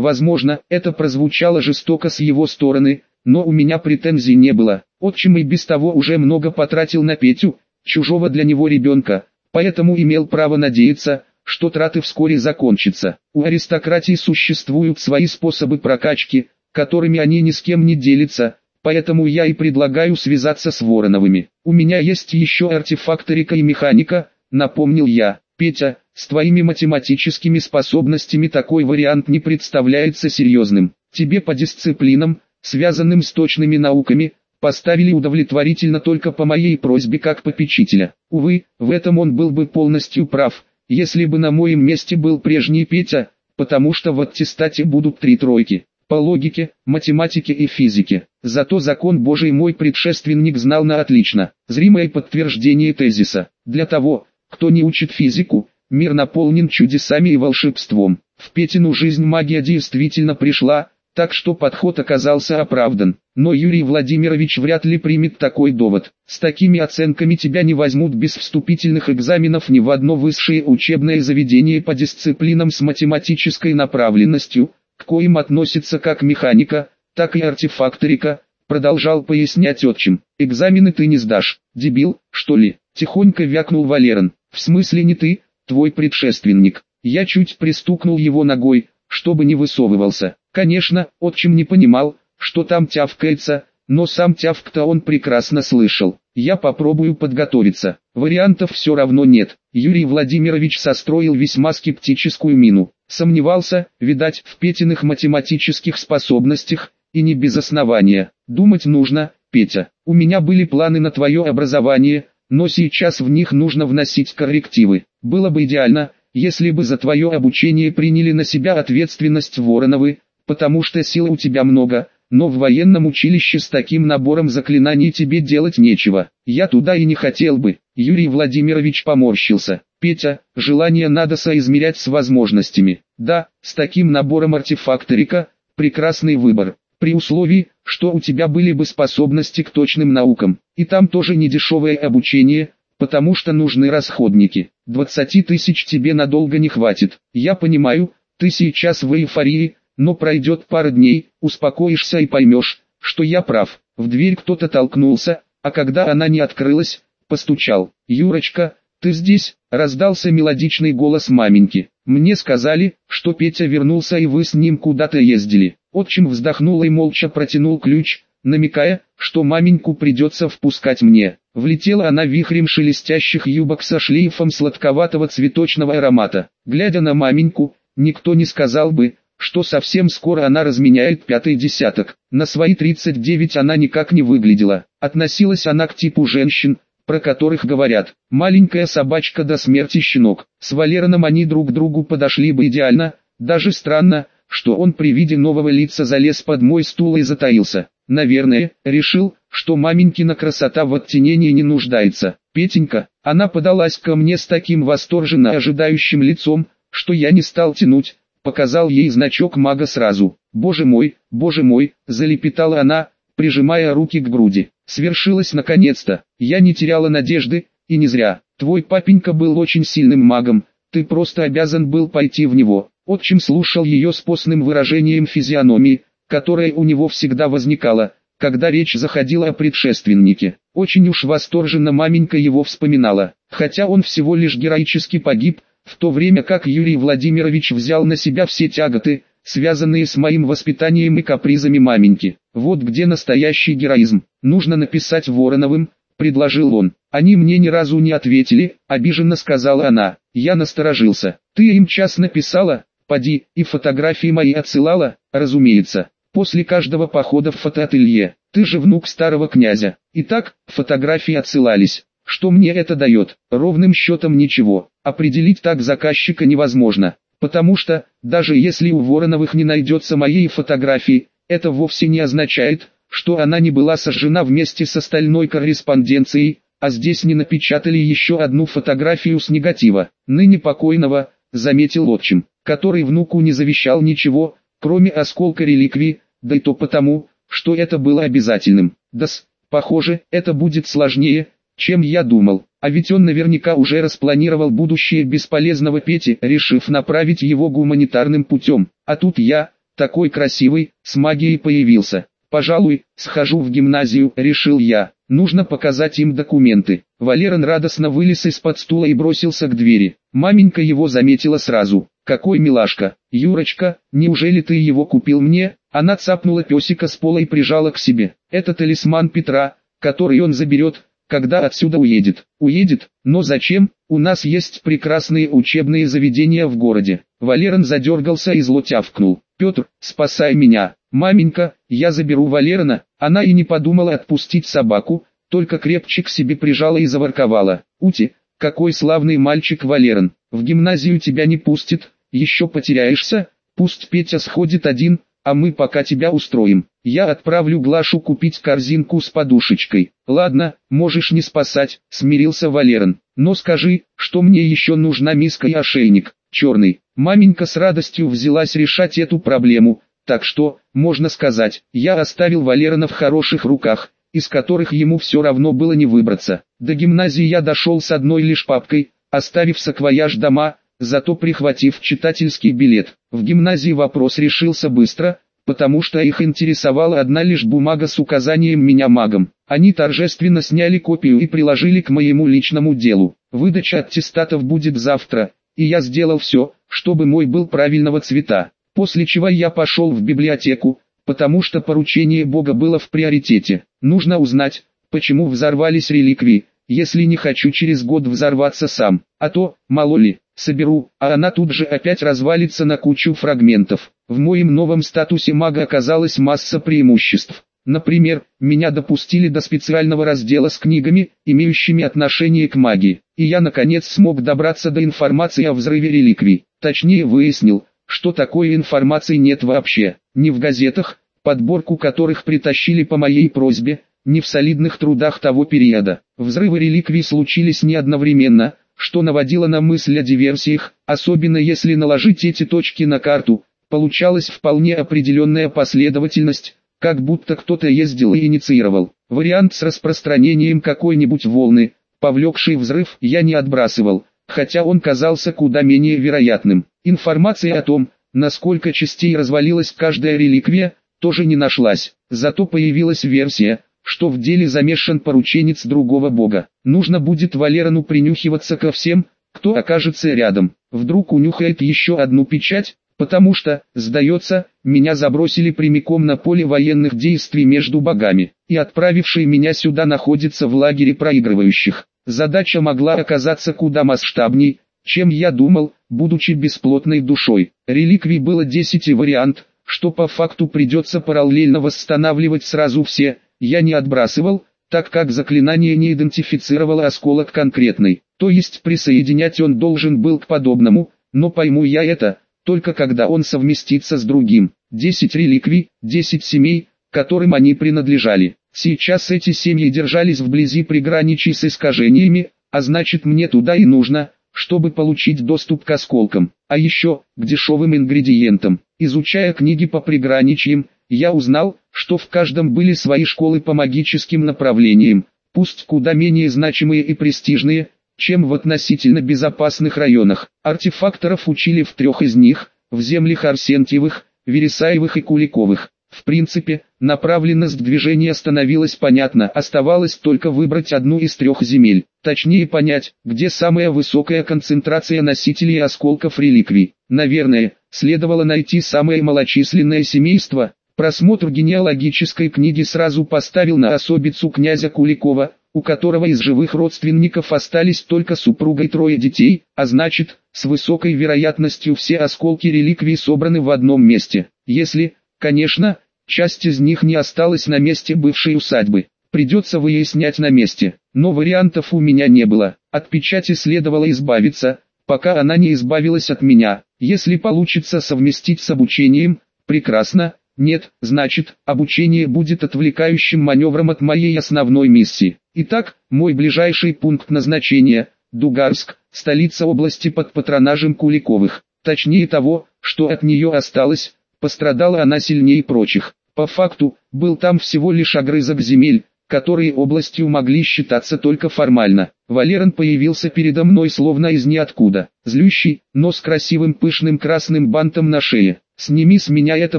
Возможно, это прозвучало жестоко с его стороны, но у меня претензий не было. Отчим и без того уже много потратил на Петю, чужого для него ребенка, поэтому имел право надеяться, что траты вскоре закончатся. У аристократии существуют свои способы прокачки, которыми они ни с кем не делятся, поэтому я и предлагаю связаться с Вороновыми. У меня есть еще артефакторика и механика, напомнил я. Петя, с твоими математическими способностями такой вариант не представляется серьезным. Тебе по дисциплинам, связанным с точными науками, поставили удовлетворительно только по моей просьбе как попечителя. Увы, в этом он был бы полностью прав, если бы на моем месте был прежний Петя, потому что в аттестате будут три тройки по логике, математике и физике. Зато закон Божий мой предшественник знал на отлично. Зримое подтверждение тезиса. Для того, кто не учит физику, мир наполнен чудесами и волшебством. В Петину жизнь магия действительно пришла, так что подход оказался оправдан. Но Юрий Владимирович вряд ли примет такой довод. С такими оценками тебя не возьмут без вступительных экзаменов ни в одно высшее учебное заведение по дисциплинам с математической направленностью, к коим относится как механика, так и артефакторика, продолжал пояснять отчим. Экзамены ты не сдашь, дебил, что ли? Тихонько вякнул Валерон. В смысле не ты, твой предшественник. Я чуть пристукнул его ногой, чтобы не высовывался. Конечно, отчим не понимал, что там тявкается, но сам тявк-то он прекрасно слышал. Я попробую подготовиться. Вариантов все равно нет. Юрий Владимирович состроил весьма скептическую мину. Сомневался, видать, в Петиных математических способностях, и не без основания. Думать нужно, Петя. У меня были планы на твое образование, но сейчас в них нужно вносить коррективы. Было бы идеально, если бы за твое обучение приняли на себя ответственность Вороновы, потому что сил у тебя много, но в военном училище с таким набором заклинаний тебе делать нечего. Я туда и не хотел бы. Юрий Владимирович поморщился. Петя, желание надо соизмерять с возможностями. Да, с таким набором артефакторика, прекрасный выбор. При условии, что у тебя были бы способности к точным наукам. И там тоже не дешевое обучение, потому что нужны расходники. 20 тысяч тебе надолго не хватит. Я понимаю, ты сейчас в эйфории, но пройдет пара дней, успокоишься и поймешь, что я прав. В дверь кто-то толкнулся, а когда она не открылась, постучал. «Юрочка, ты здесь?» – раздался мелодичный голос маменьки. «Мне сказали, что Петя вернулся и вы с ним куда-то ездили». Отчим вздохнул и молча протянул ключ, намекая, что маменьку придется впускать мне. Влетела она вихрем шелестящих юбок со шлейфом сладковатого цветочного аромата. Глядя на маменьку, никто не сказал бы, что совсем скоро она разменяет пятый десяток. На свои 39 она никак не выглядела. Относилась она к типу женщин, про которых говорят, маленькая собачка до смерти щенок. С Валероном они друг другу подошли бы идеально, даже странно, что он при виде нового лица залез под мой стул и затаился. Наверное, решил, что маменькина красота в оттенении не нуждается. Петенька, она подалась ко мне с таким восторженно ожидающим лицом, что я не стал тянуть, показал ей значок мага сразу. «Боже мой, боже мой!» – залепетала она, прижимая руки к груди. «Свершилось наконец-то! Я не теряла надежды, и не зря. Твой папенька был очень сильным магом, ты просто обязан был пойти в него». Отчим слушал ее с постным выражением физиономии, которое у него всегда возникало, когда речь заходила о предшественнике. Очень уж восторженно маменька его вспоминала, хотя он всего лишь героически погиб, в то время как Юрий Владимирович взял на себя все тяготы, связанные с моим воспитанием и капризами маменьки. Вот где настоящий героизм. Нужно написать Вороновым, предложил он. Они мне ни разу не ответили, обиженно сказала она. Я насторожился. Ты им час написала? Поди, и фотографии мои отсылала, разумеется. После каждого похода в фотоателье. Ты же внук старого князя. Итак, фотографии отсылались. Что мне это дает? Ровным счетом ничего. Определить так заказчика невозможно. Потому что, даже если у Вороновых не найдется моей фотографии, это вовсе не означает, что она не была сожжена вместе с остальной корреспонденцией, а здесь не напечатали еще одну фотографию с негатива, ныне покойного, заметил отчим, который внуку не завещал ничего, кроме осколка реликвии, да и то потому, что это было обязательным. Да с, похоже, это будет сложнее, чем я думал. А ведь он наверняка уже распланировал будущее бесполезного Пети, решив направить его гуманитарным путем. А тут я, такой красивый, с магией появился. Пожалуй, схожу в гимназию, решил я. Нужно показать им документы. Валерон радостно вылез из-под стула и бросился к двери. Маменька его заметила сразу. Какой милашка. Юрочка, неужели ты его купил мне? Она цапнула песика с пола и прижала к себе. Это талисман Петра, который он заберет, когда отсюда уедет. Уедет, но зачем? У нас есть прекрасные учебные заведения в городе. Валерон задергался и зло тявкнул. Петр, спасай меня. Маменька, я заберу Валерона. Она и не подумала отпустить собаку, только крепче к себе прижала и заворковала. Ути, какой славный мальчик Валерон. В гимназию тебя не пустит, еще потеряешься. Пусть Петя сходит один, а мы пока тебя устроим. Я отправлю Глашу купить корзинку с подушечкой. Ладно, можешь не спасать, смирился Валерон. Но скажи, что мне еще нужна миска и ошейник, черный. Маменька с радостью взялась решать эту проблему, так что, можно сказать, я оставил Валерона в хороших руках, из которых ему все равно было не выбраться. До гимназии я дошел с одной лишь папкой, оставив саквояж дома, зато прихватив читательский билет. В гимназии вопрос решился быстро, потому что их интересовала одна лишь бумага с указанием меня магом. Они торжественно сняли копию и приложили к моему личному делу. Выдача аттестатов будет завтра, и я сделал все, чтобы мой был правильного цвета. После чего я пошел в библиотеку, потому что поручение Бога было в приоритете. Нужно узнать, почему взорвались реликвии, если не хочу через год взорваться сам, а то, мало ли, соберу, а она тут же опять развалится на кучу фрагментов. В моем новом статусе мага оказалась масса преимуществ. Например, меня допустили до специального раздела с книгами, имеющими отношение к магии, и я наконец смог добраться до информации о взрыве реликвий. Точнее выяснил, что такой информации нет вообще, ни в газетах, подборку которых притащили по моей просьбе, ни в солидных трудах того периода. Взрывы реликвий случились не одновременно, что наводило на мысль о диверсиях, особенно если наложить эти точки на карту, получалась вполне определенная последовательность, как будто кто-то ездил и инициировал. Вариант с распространением какой-нибудь волны, повлекший взрыв, я не отбрасывал, хотя он казался куда менее вероятным. Информация о том, насколько частей развалилась каждая реликвия, тоже не нашлась, зато появилась версия, что в деле замешан порученец другого бога. Нужно будет Валерону принюхиваться ко всем, кто окажется рядом. Вдруг унюхает еще одну печать, потому что, сдается, меня забросили прямиком на поле военных действий между богами, и отправивший меня сюда находится в лагере проигрывающих. Задача могла оказаться куда масштабней, чем я думал, будучи бесплотной душой. Реликвий было 10 и вариант, что по факту придется параллельно восстанавливать сразу все, я не отбрасывал, так как заклинание не идентифицировало осколок конкретный, то есть присоединять он должен был к подобному, но пойму я это, только когда он совместится с другим. 10 реликвий, 10 семей, которым они принадлежали. Сейчас эти семьи держались вблизи приграничий с искажениями, а значит мне туда и нужно, чтобы получить доступ к осколкам, а еще, к дешевым ингредиентам. Изучая книги по приграничьям, я узнал, что в каждом были свои школы по магическим направлениям, пусть куда менее значимые и престижные, чем в относительно безопасных районах. Артефакторов учили в трех из них, в землях Арсентьевых, Вересаевых и Куликовых. В принципе, направленность движения становилась понятна, оставалось только выбрать одну из трех земель, точнее понять, где самая высокая концентрация носителей осколков реликвий. Наверное, следовало найти самое малочисленное семейство, Просмотр генеалогической книги сразу поставил на особицу князя Куликова, у которого из живых родственников остались только супруга и трое детей, а значит, с высокой вероятностью все осколки реликвий собраны в одном месте. Если, конечно, часть из них не осталась на месте бывшей усадьбы. Придется выяснять на месте, но вариантов у меня не было. От печати следовало избавиться, пока она не избавилась от меня. Если получится совместить с обучением, прекрасно, нет, значит, обучение будет отвлекающим маневром от моей основной миссии. Итак, мой ближайший пункт назначения – Дугарск, столица области под патронажем Куликовых. Точнее того, что от нее осталось, пострадала она сильнее прочих. По факту, был там всего лишь огрызок земель, которые областью могли считаться только формально. Валерон появился передо мной словно из ниоткуда, злющий, но с красивым пышным красным бантом на шее. «Сними с меня это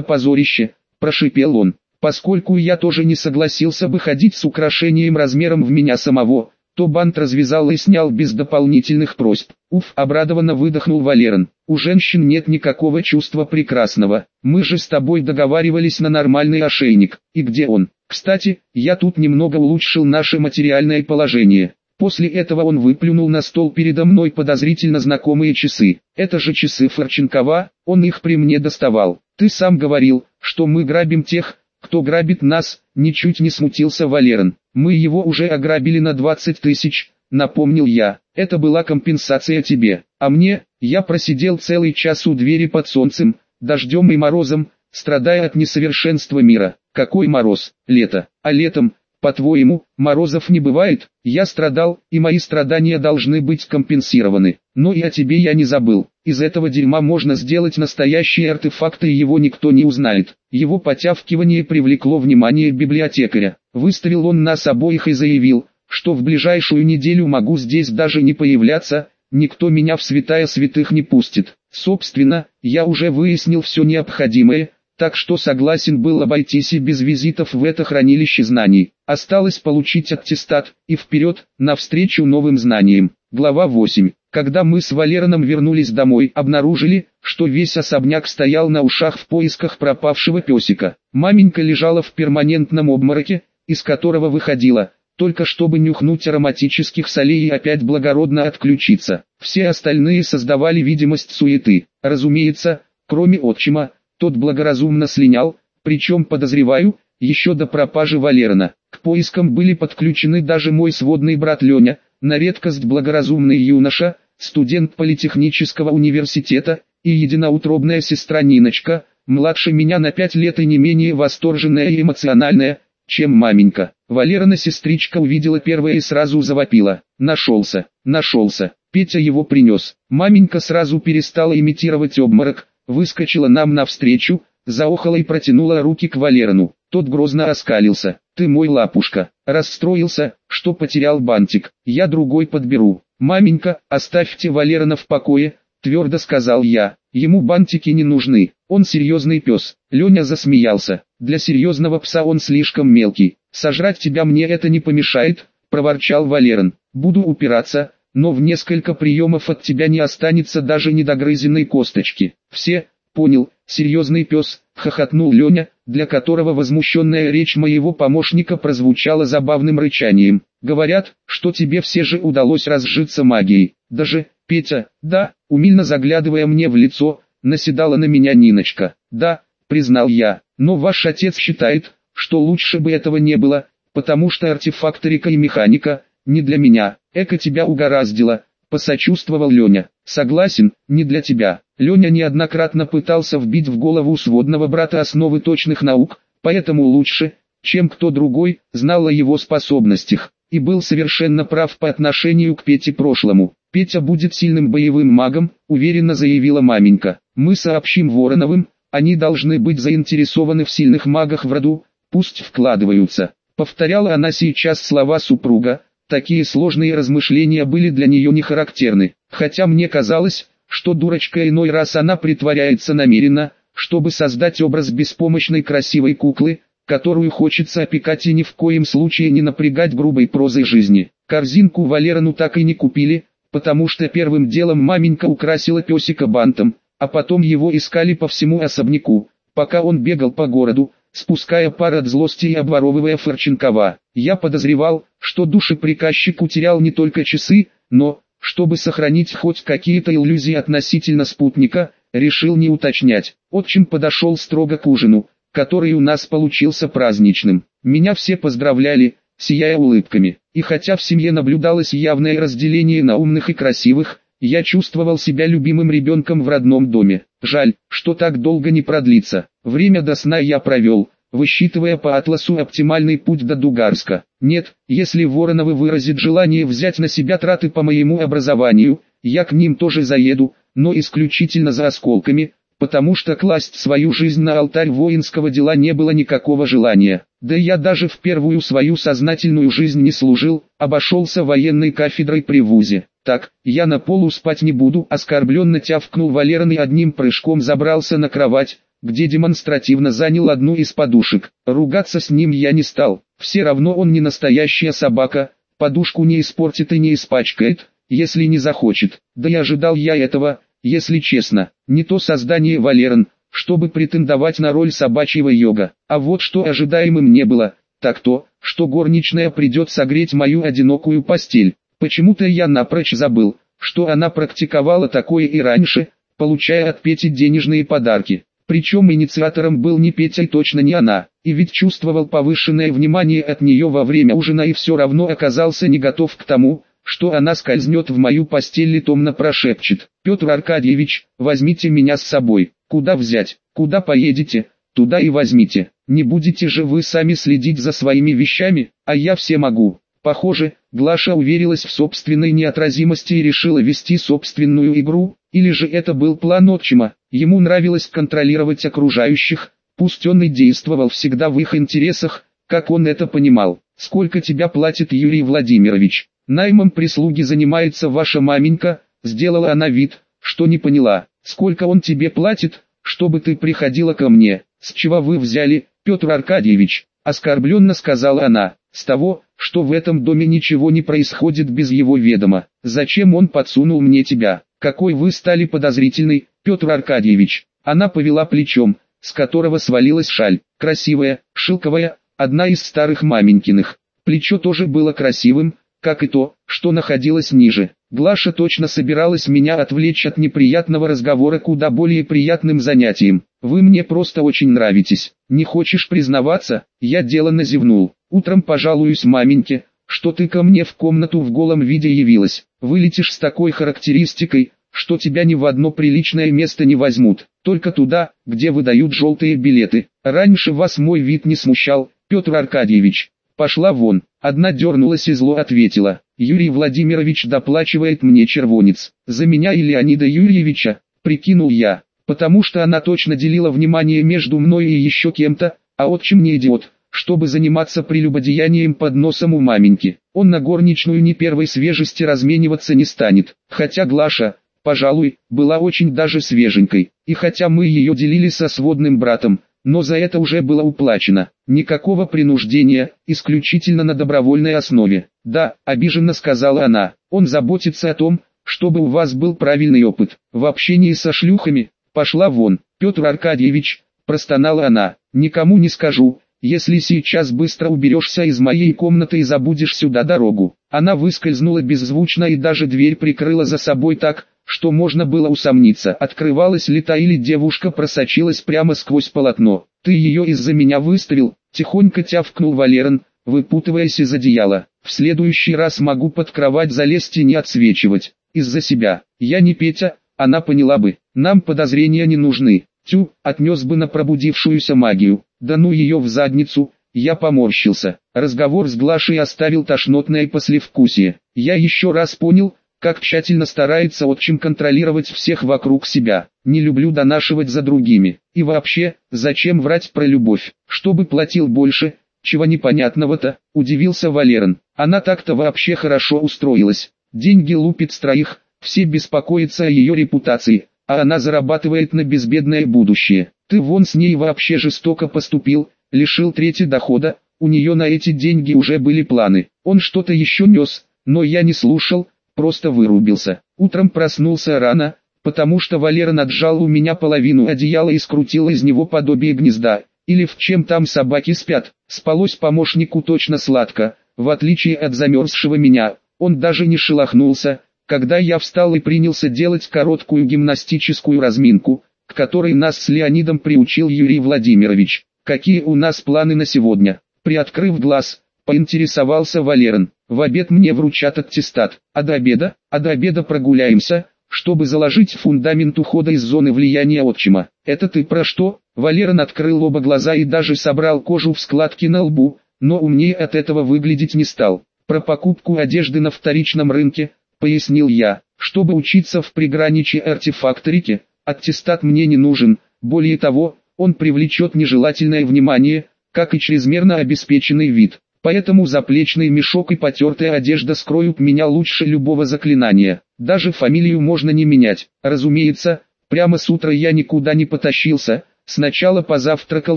позорище», – прошипел он. Поскольку я тоже не согласился бы ходить с украшением размером в меня самого, то бант развязал и снял без дополнительных просьб. Уф, обрадованно выдохнул Валерон. У женщин нет никакого чувства прекрасного. Мы же с тобой договаривались на нормальный ошейник. И где он? Кстати, я тут немного улучшил наше материальное положение. После этого он выплюнул на стол передо мной подозрительно знакомые часы. Это же часы Форченкова, он их при мне доставал. Ты сам говорил, что мы грабим тех, кто грабит нас, ничуть не смутился Валерон. Мы его уже ограбили на 20 тысяч, напомнил я. Это была компенсация тебе. А мне, я просидел целый час у двери под солнцем, дождем и морозом, страдая от несовершенства мира. Какой мороз? Лето. А летом, по-твоему, морозов не бывает? Я страдал, и мои страдания должны быть компенсированы. Но и о тебе я не забыл. Из этого дерьма можно сделать настоящие артефакты и его никто не узнает. Его потявкивание привлекло внимание библиотекаря. Выставил он нас обоих и заявил, что в ближайшую неделю могу здесь даже не появляться, никто меня в святая святых не пустит. Собственно, я уже выяснил все необходимое, так что согласен был обойтись и без визитов в это хранилище знаний. Осталось получить аттестат, и вперед, навстречу новым знаниям. Глава 8. Когда мы с Валероном вернулись домой, обнаружили, что весь особняк стоял на ушах в поисках пропавшего песика. Маменька лежала в перманентном обмороке, из которого выходила, только чтобы нюхнуть ароматических солей и опять благородно отключиться. Все остальные создавали видимость суеты. Разумеется, кроме отчима, тот благоразумно слинял, причем подозреваю, еще до пропажи Валерона. К поискам были подключены даже мой сводный брат Леня, на редкость благоразумный юноша, студент политехнического университета, и единоутробная сестра Ниночка, младше меня на пять лет и не менее восторженная и эмоциональная, чем маменька. Валерона сестричка увидела первое и сразу завопила. Нашелся, нашелся. Петя его принес. Маменька сразу перестала имитировать обморок, выскочила нам навстречу, заохала и протянула руки к Валерону. Тот грозно оскалился. «Ты мой лапушка». Расстроился, что потерял бантик. «Я другой подберу». «Маменька, оставьте Валерона в покое», твердо сказал я. «Ему бантики не нужны, он серьезный пес». Леня засмеялся. «Для серьезного пса он слишком мелкий. Сожрать тебя мне это не помешает», проворчал Валерон. «Буду упираться, но в несколько приемов от тебя не останется даже недогрызенной косточки. Все, понял, серьезный пес, хохотнул Леня, для которого возмущенная речь моего помощника прозвучала забавным рычанием. Говорят, что тебе все же удалось разжиться магией. Даже, Петя, да, умильно заглядывая мне в лицо, наседала на меня Ниночка. Да, признал я, но ваш отец считает, что лучше бы этого не было, потому что артефакторика и механика, не для меня. Эко тебя угораздило, посочувствовал Леня. Согласен, не для тебя. Леня неоднократно пытался вбить в голову сводного брата основы точных наук, поэтому лучше, чем кто другой, знал о его способностях, и был совершенно прав по отношению к Пете прошлому. Петя будет сильным боевым магом, уверенно заявила маменька. Мы сообщим Вороновым, они должны быть заинтересованы в сильных магах в роду, пусть вкладываются. Повторяла она сейчас слова супруга, Такие сложные размышления были для нее не характерны, хотя мне казалось, что дурочка иной раз она притворяется намеренно, чтобы создать образ беспомощной красивой куклы, которую хочется опекать и ни в коем случае не напрягать грубой прозой жизни. Корзинку Валерону так и не купили, потому что первым делом маменька украсила песика бантом, а потом его искали по всему особняку, пока он бегал по городу, спуская пар от злости и обворовывая Форченкова. Я подозревал, что душеприказчик утерял не только часы, но, чтобы сохранить хоть какие-то иллюзии относительно спутника, решил не уточнять. Отчим подошел строго к ужину, который у нас получился праздничным. Меня все поздравляли, сияя улыбками. И хотя в семье наблюдалось явное разделение на умных и красивых, я чувствовал себя любимым ребенком в родном доме. Жаль, что так долго не продлится. Время до сна я провел, высчитывая по атласу оптимальный путь до Дугарска. Нет, если Вороновы выразит желание взять на себя траты по моему образованию, я к ним тоже заеду, но исключительно за осколками, потому что класть свою жизнь на алтарь воинского дела не было никакого желания. Да я даже в первую свою сознательную жизнь не служил, обошелся военной кафедрой при вузе. Так, я на полу спать не буду, оскорбленно тявкнул Валерон и одним прыжком забрался на кровать, где демонстративно занял одну из подушек. Ругаться с ним я не стал, все равно он не настоящая собака, подушку не испортит и не испачкает, если не захочет. Да и ожидал я этого, если честно, не то создание Валерон, чтобы претендовать на роль собачьего йога. А вот что ожидаемым не было, так то, что горничная придет согреть мою одинокую постель. Почему-то я напрочь забыл, что она практиковала такое и раньше, получая от Пети денежные подарки. Причем инициатором был не Петя и точно не она, и ведь чувствовал повышенное внимание от нее во время ужина и все равно оказался не готов к тому, что она скользнет в мою постель и томно прошепчет. «Петр Аркадьевич, возьмите меня с собой. Куда взять? Куда поедете? Туда и возьмите. Не будете же вы сами следить за своими вещами, а я все могу». Похоже, Глаша уверилась в собственной неотразимости и решила вести собственную игру, или же это был план отчима, ему нравилось контролировать окружающих, пусть он и действовал всегда в их интересах, как он это понимал. «Сколько тебя платит Юрий Владимирович?» «Наймом прислуги занимается ваша маменька», сделала она вид, что не поняла. «Сколько он тебе платит, чтобы ты приходила ко мне?» «С чего вы взяли, Петр Аркадьевич?» Оскорбленно сказала она. «С того, что в этом доме ничего не происходит без его ведома. Зачем он подсунул мне тебя? Какой вы стали подозрительный, Петр Аркадьевич?» Она повела плечом, с которого свалилась шаль. Красивая, шелковая, одна из старых маменькиных. Плечо тоже было красивым, как и то, что находилось ниже. Глаша точно собиралась меня отвлечь от неприятного разговора куда более приятным занятием. Вы мне просто очень нравитесь. Не хочешь признаваться? Я деланно зевнул. Утром пожалуюсь маменьке, что ты ко мне в комнату в голом виде явилась. Вылетишь с такой характеристикой, что тебя ни в одно приличное место не возьмут, только туда, где выдают желтые билеты. Раньше вас мой вид не смущал, Петр Аркадьевич. Пошла вон. Одна дернулась и зло ответила. Юрий Владимирович доплачивает мне червонец. За меня и Леонида Юрьевича, прикинул я. Потому что она точно делила внимание между мной и еще кем-то, а отчим не идиот, чтобы заниматься прелюбодеянием под носом у маменьки. Он на горничную не первой свежести размениваться не станет. Хотя Глаша, пожалуй, была очень даже свеженькой. И хотя мы ее делили со сводным братом, но за это уже было уплачено. Никакого принуждения, исключительно на добровольной основе. Да, обиженно сказала она, он заботится о том, чтобы у вас был правильный опыт. В общении со шлюхами, пошла вон, Петр Аркадьевич, простонала она, никому не скажу, если сейчас быстро уберешься из моей комнаты и забудешь сюда дорогу. Она выскользнула беззвучно и даже дверь прикрыла за собой так, что можно было усомниться, открывалась ли та или девушка просочилась прямо сквозь полотно. «Ты ее из-за меня выставил», — тихонько тявкнул Валерон, выпутываясь из одеяла. «В следующий раз могу под кровать залезть и не отсвечивать. Из-за себя. Я не Петя, она поняла бы. Нам подозрения не нужны. Тю, отнес бы на пробудившуюся магию. Да ну ее в задницу». Я поморщился. Разговор с Глашей оставил тошнотное послевкусие. Я еще раз понял, как тщательно старается отчим контролировать всех вокруг себя. Не люблю донашивать за другими. И вообще, зачем врать про любовь? Чтобы платил больше, чего непонятного-то, удивился Валерон. Она так-то вообще хорошо устроилась. Деньги лупит с троих, все беспокоятся о ее репутации, а она зарабатывает на безбедное будущее. Ты вон с ней вообще жестоко поступил, лишил трети дохода, у нее на эти деньги уже были планы. Он что-то еще нес, но я не слушал, просто вырубился. Утром проснулся рано, потому что Валера наджал у меня половину одеяла и скрутил из него подобие гнезда, или в чем там собаки спят. Спалось помощнику точно сладко, в отличие от замерзшего меня, он даже не шелохнулся, когда я встал и принялся делать короткую гимнастическую разминку, к которой нас с Леонидом приучил Юрий Владимирович. Какие у нас планы на сегодня? Приоткрыв глаз, поинтересовался Валерон. В обед мне вручат аттестат, а до обеда, а до обеда прогуляемся, чтобы заложить фундамент ухода из зоны влияния отчима. Это ты про что? Валерон открыл оба глаза и даже собрал кожу в складки на лбу, но умнее от этого выглядеть не стал. Про покупку одежды на вторичном рынке, пояснил я, чтобы учиться в приграничье артефакторике, аттестат мне не нужен, более того, он привлечет нежелательное внимание, как и чрезмерно обеспеченный вид. Поэтому заплечный мешок и потертая одежда скроют меня лучше любого заклинания. Даже фамилию можно не менять. Разумеется, прямо с утра я никуда не потащился, сначала позавтракал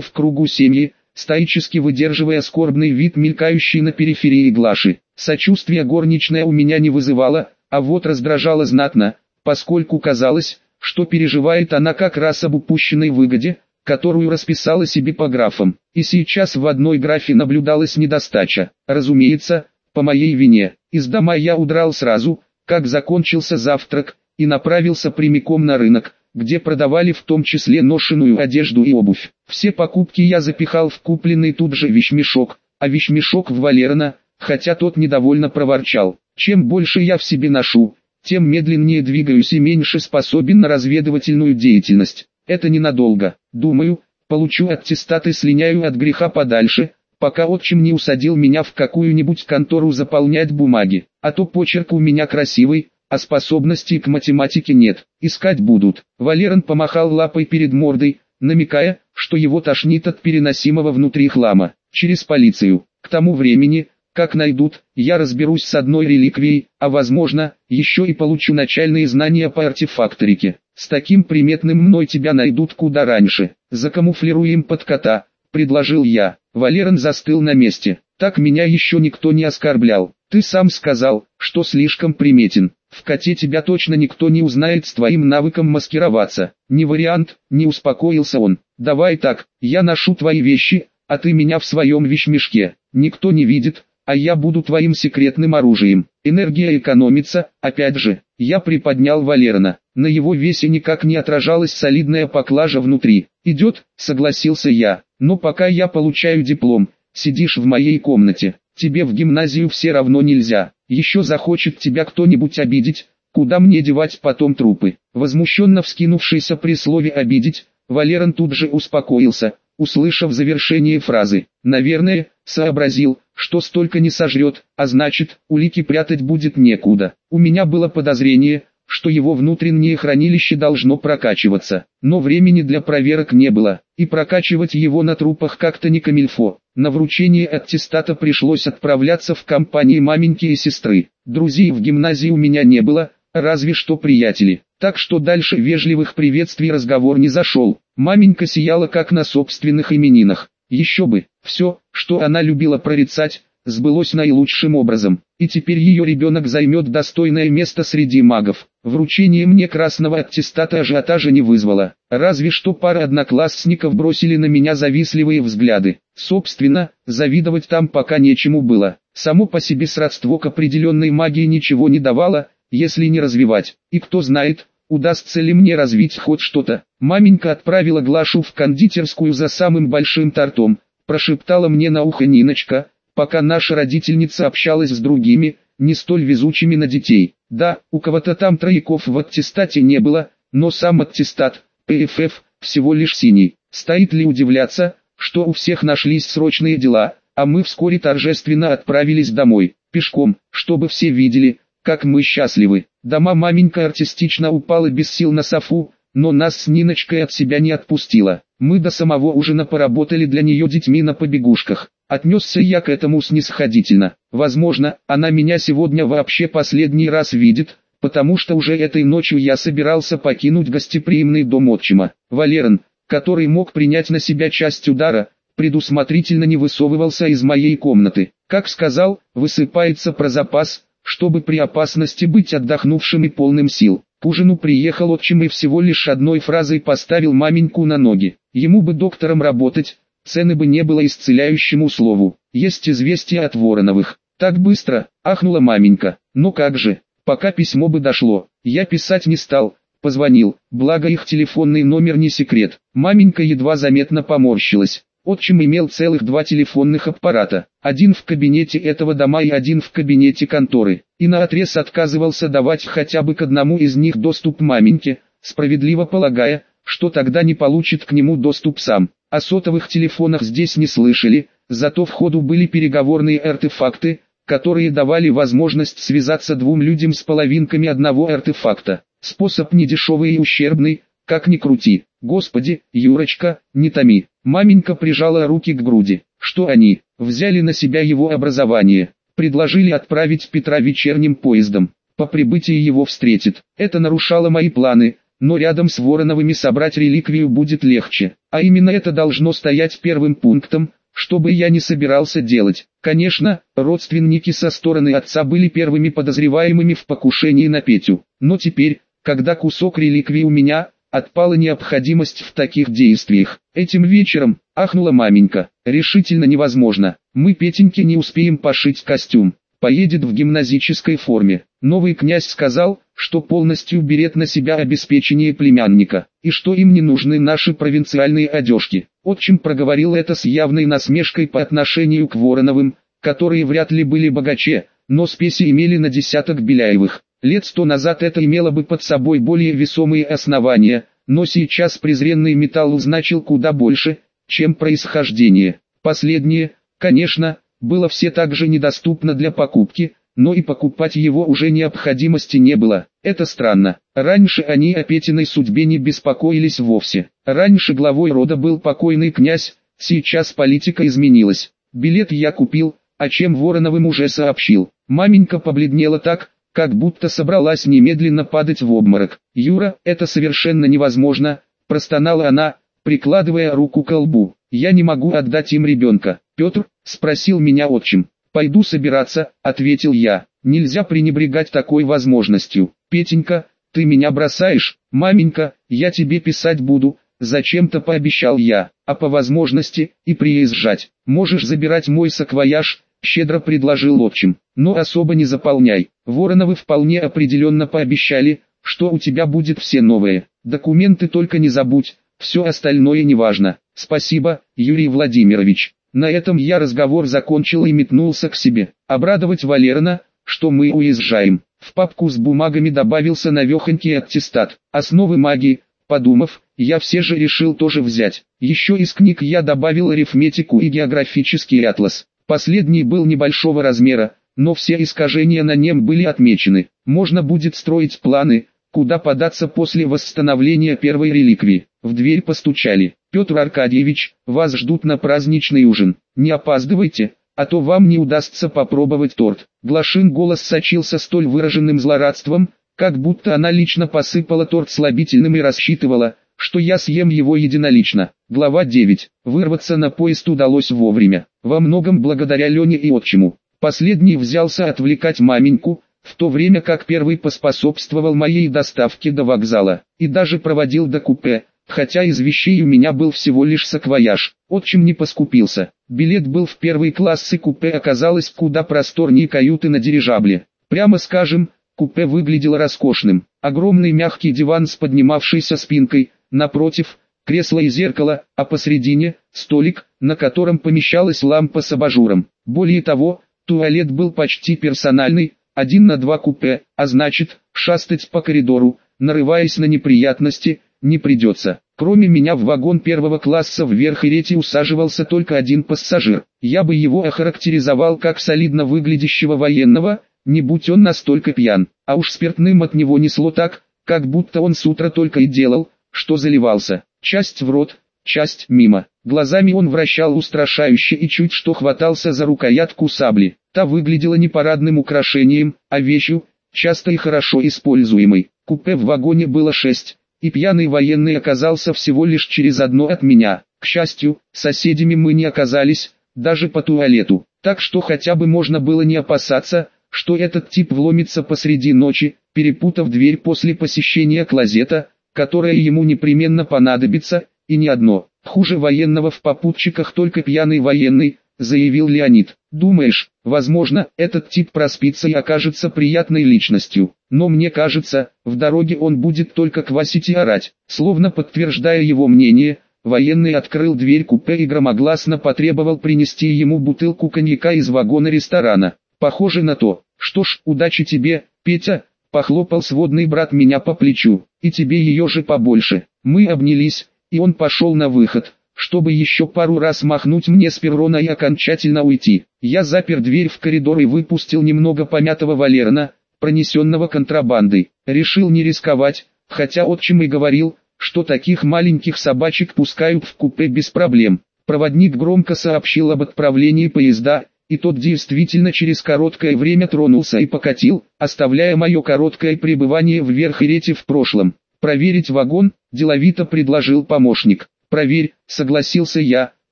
в кругу семьи, стоически выдерживая скорбный вид мелькающий на периферии Глаши. Сочувствия горничная у меня не вызывала, а вот раздражала знатно, поскольку казалось, что переживает она как раз об упущенной выгоде, которую расписала себе по графам. И сейчас в одной графе наблюдалась недостача. Разумеется, по моей вине. Из дома я удрал сразу, как закончился завтрак, и направился прямиком на рынок, где продавали в том числе ношеную одежду и обувь. Все покупки я запихал в купленный тут же вещмешок, а вещмешок в Валерона, хотя тот недовольно проворчал. Чем больше я в себе ношу, тем медленнее двигаюсь и меньше способен на разведывательную деятельность. Это ненадолго. Думаю, получу аттестат и слиняю от греха подальше, пока отчим не усадил меня в какую-нибудь контору заполнять бумаги. А то почерк у меня красивый, а способностей к математике нет. Искать будут. Валерон помахал лапой перед мордой, намекая, что его тошнит от переносимого внутри хлама. Через полицию. К тому времени, как найдут, я разберусь с одной реликвией, а возможно, еще и получу начальные знания по артефакторике. С таким приметным мной тебя найдут куда раньше. Закамуфлируем под кота, предложил я. Валерон застыл на месте. Так меня еще никто не оскорблял. Ты сам сказал, что слишком приметен. В коте тебя точно никто не узнает с твоим навыком маскироваться. Не вариант, не успокоился он. Давай так, я ношу твои вещи, а ты меня в своем вещмешке. Никто не видит, а я буду твоим секретным оружием. Энергия экономится, опять же, я приподнял Валерона. На его весе никак не отражалась солидная поклажа внутри. «Идет», согласился я, но пока я получаю диплом, сидишь в моей комнате, тебе в гимназию все равно нельзя, еще захочет тебя кто-нибудь обидеть, куда мне девать потом трупы. Возмущенно вскинувшийся при слове «обидеть», Валерон тут же успокоился, услышав завершение фразы. Наверное, сообразил, что столько не сожрет, а значит, улики прятать будет некуда. У меня было подозрение, что его внутреннее хранилище должно прокачиваться, но времени для проверок не было, и прокачивать его на трупах как-то не камильфо. На вручение аттестата пришлось отправляться в компании маменьки и сестры. Друзей в гимназии у меня не было, разве что приятели. Так что дальше вежливых приветствий разговор не зашел. Маменька сияла как на собственных именинах. Еще бы, все, что она любила прорицать, сбылось наилучшим образом, и теперь ее ребенок займет достойное место среди магов. Вручение мне красного аттестата ажиотажа не вызвало, разве что пара одноклассников бросили на меня завистливые взгляды. Собственно, завидовать там пока нечему было. Само по себе сродство к определенной магии ничего не давало, если не развивать. И кто знает, удастся ли мне развить хоть что-то. Маменька отправила Глашу в кондитерскую за самым большим тортом, прошептала мне на ухо Ниночка, пока наша родительница общалась с другими, не столь везучими на детей. Да, у кого-то там трояков в аттестате не было, но сам аттестат, ПФФ, всего лишь синий. Стоит ли удивляться, что у всех нашлись срочные дела, а мы вскоре торжественно отправились домой, пешком, чтобы все видели, как мы счастливы. Дома маменька артистично упала без сил на софу, но нас с Ниночкой от себя не отпустила. Мы до самого ужина поработали для нее детьми на побегушках. Отнесся я к этому снисходительно. Возможно, она меня сегодня вообще последний раз видит, потому что уже этой ночью я собирался покинуть гостеприимный дом отчима. Валерон, который мог принять на себя часть удара, предусмотрительно не высовывался из моей комнаты. Как сказал, высыпается про запас, чтобы при опасности быть отдохнувшим и полным сил. К ужину приехал отчим и всего лишь одной фразой поставил маменьку на ноги. Ему бы доктором работать, цены бы не было исцеляющему слову. Есть известие от Вороновых. Так быстро, ахнула маменька. Ну как же, пока письмо бы дошло. Я писать не стал, позвонил, благо их телефонный номер не секрет. Маменька едва заметно поморщилась. Отчим имел целых два телефонных аппарата, один в кабинете этого дома и один в кабинете конторы, и наотрез отказывался давать хотя бы к одному из них доступ маменьке, справедливо полагая, что тогда не получит к нему доступ сам. О сотовых телефонах здесь не слышали, зато в ходу были переговорные артефакты, которые давали возможность связаться двум людям с половинками одного артефакта. Способ недешевый и ущербный, как ни крути. Господи, Юрочка, не томи. Маменька прижала руки к груди. Что они, взяли на себя его образование, предложили отправить Петра вечерним поездом. По прибытии его встретит. Это нарушало мои планы, но рядом с Вороновыми собрать реликвию будет легче. А именно это должно стоять первым пунктом, что бы я ни собирался делать. Конечно, родственники со стороны отца были первыми подозреваемыми в покушении на Петю. Но теперь, когда кусок реликвии у меня, отпала необходимость в таких действиях. Этим вечером, ахнула маменька, решительно невозможно. Мы Петеньке не успеем пошить костюм. Поедет в гимназической форме. Новый князь сказал, что полностью берет на себя обеспечение племянника, и что им не нужны наши провинциальные одежки. Отчим проговорил это с явной насмешкой по отношению к Вороновым, которые вряд ли были богаче, но спеси имели на десяток Беляевых. Лет сто назад это имело бы под собой более весомые основания, но сейчас презренный металл значил куда больше, чем происхождение. Последнее, конечно, было все так же недоступно для покупки, но и покупать его уже необходимости не было. Это странно. Раньше они о Петиной судьбе не беспокоились вовсе. Раньше главой рода был покойный князь, сейчас политика изменилась. Билет я купил, о чем Вороновым уже сообщил. Маменька побледнела так, как будто собралась немедленно падать в обморок. «Юра, это совершенно невозможно», – простонала она, прикладывая руку к лбу. «Я не могу отдать им ребенка». «Петр?» – спросил меня отчим. «Пойду собираться», – ответил я. «Нельзя пренебрегать такой возможностью. Петенька, ты меня бросаешь? Маменька, я тебе писать буду», – зачем-то пообещал я, а по возможности и приезжать. «Можешь забирать мой саквояж», – щедро предложил отчим но особо не заполняй. Вороновы вполне определенно пообещали, что у тебя будет все новые. Документы только не забудь, все остальное не важно. Спасибо, Юрий Владимирович. На этом я разговор закончил и метнулся к себе. Обрадовать Валерна, что мы уезжаем. В папку с бумагами добавился навехонький аттестат. Основы магии, подумав, я все же решил тоже взять. Еще из книг я добавил арифметику и географический атлас. Последний был небольшого размера, но все искажения на нем были отмечены. Можно будет строить планы, куда податься после восстановления первой реликвии. В дверь постучали. «Петр Аркадьевич, вас ждут на праздничный ужин. Не опаздывайте, а то вам не удастся попробовать торт». Глашин голос сочился столь выраженным злорадством, как будто она лично посыпала торт слабительным и рассчитывала, что я съем его единолично. Глава 9. Вырваться на поезд удалось вовремя, во многом благодаря Лене и отчиму. Последний взялся отвлекать маменьку, в то время как первый поспособствовал моей доставке до вокзала, и даже проводил до купе, хотя из вещей у меня был всего лишь саквояж, отчим не поскупился. Билет был в первый класс и купе оказалось куда просторнее каюты на дирижабле. Прямо скажем, купе выглядело роскошным. Огромный мягкий диван с поднимавшейся спинкой, напротив, кресло и зеркало, а посредине – столик, на котором помещалась лампа с абажуром. Более того, Туалет был почти персональный, один на два купе, а значит, шастать по коридору, нарываясь на неприятности, не придется. Кроме меня в вагон первого класса вверх и рети усаживался только один пассажир. Я бы его охарактеризовал как солидно выглядящего военного, не будь он настолько пьян. А уж спиртным от него несло так, как будто он с утра только и делал, что заливался. Часть в рот, часть мимо. Глазами он вращал устрашающе и чуть что хватался за рукоятку сабли. Та выглядела не парадным украшением, а вещью, часто и хорошо используемой. Купе в вагоне было шесть, и пьяный военный оказался всего лишь через одно от меня. К счастью, соседями мы не оказались, даже по туалету, так что хотя бы можно было не опасаться, что этот тип вломится посреди ночи, перепутав дверь после посещения клозета, которая ему непременно понадобится, и не одно. Хуже военного в попутчиках только пьяный военный, заявил Леонид. Думаешь, возможно, этот тип проспится и окажется приятной личностью. Но мне кажется, в дороге он будет только квасить и орать. Словно подтверждая его мнение, военный открыл дверь купе и громогласно потребовал принести ему бутылку коньяка из вагона ресторана. Похоже на то. Что ж, удачи тебе, Петя, похлопал сводный брат меня по плечу. И тебе ее же побольше. Мы обнялись, и он пошел на выход, чтобы еще пару раз махнуть мне с перрона и окончательно уйти. Я запер дверь в коридор и выпустил немного помятого Валерна, пронесенного контрабандой. Решил не рисковать, хотя отчим и говорил, что таких маленьких собачек пускают в купе без проблем. Проводник громко сообщил об отправлении поезда, и тот действительно через короткое время тронулся и покатил, оставляя мое короткое пребывание в Верхерете в прошлом. проверить вагон, деловито предложил помощник. Проверь, согласился я,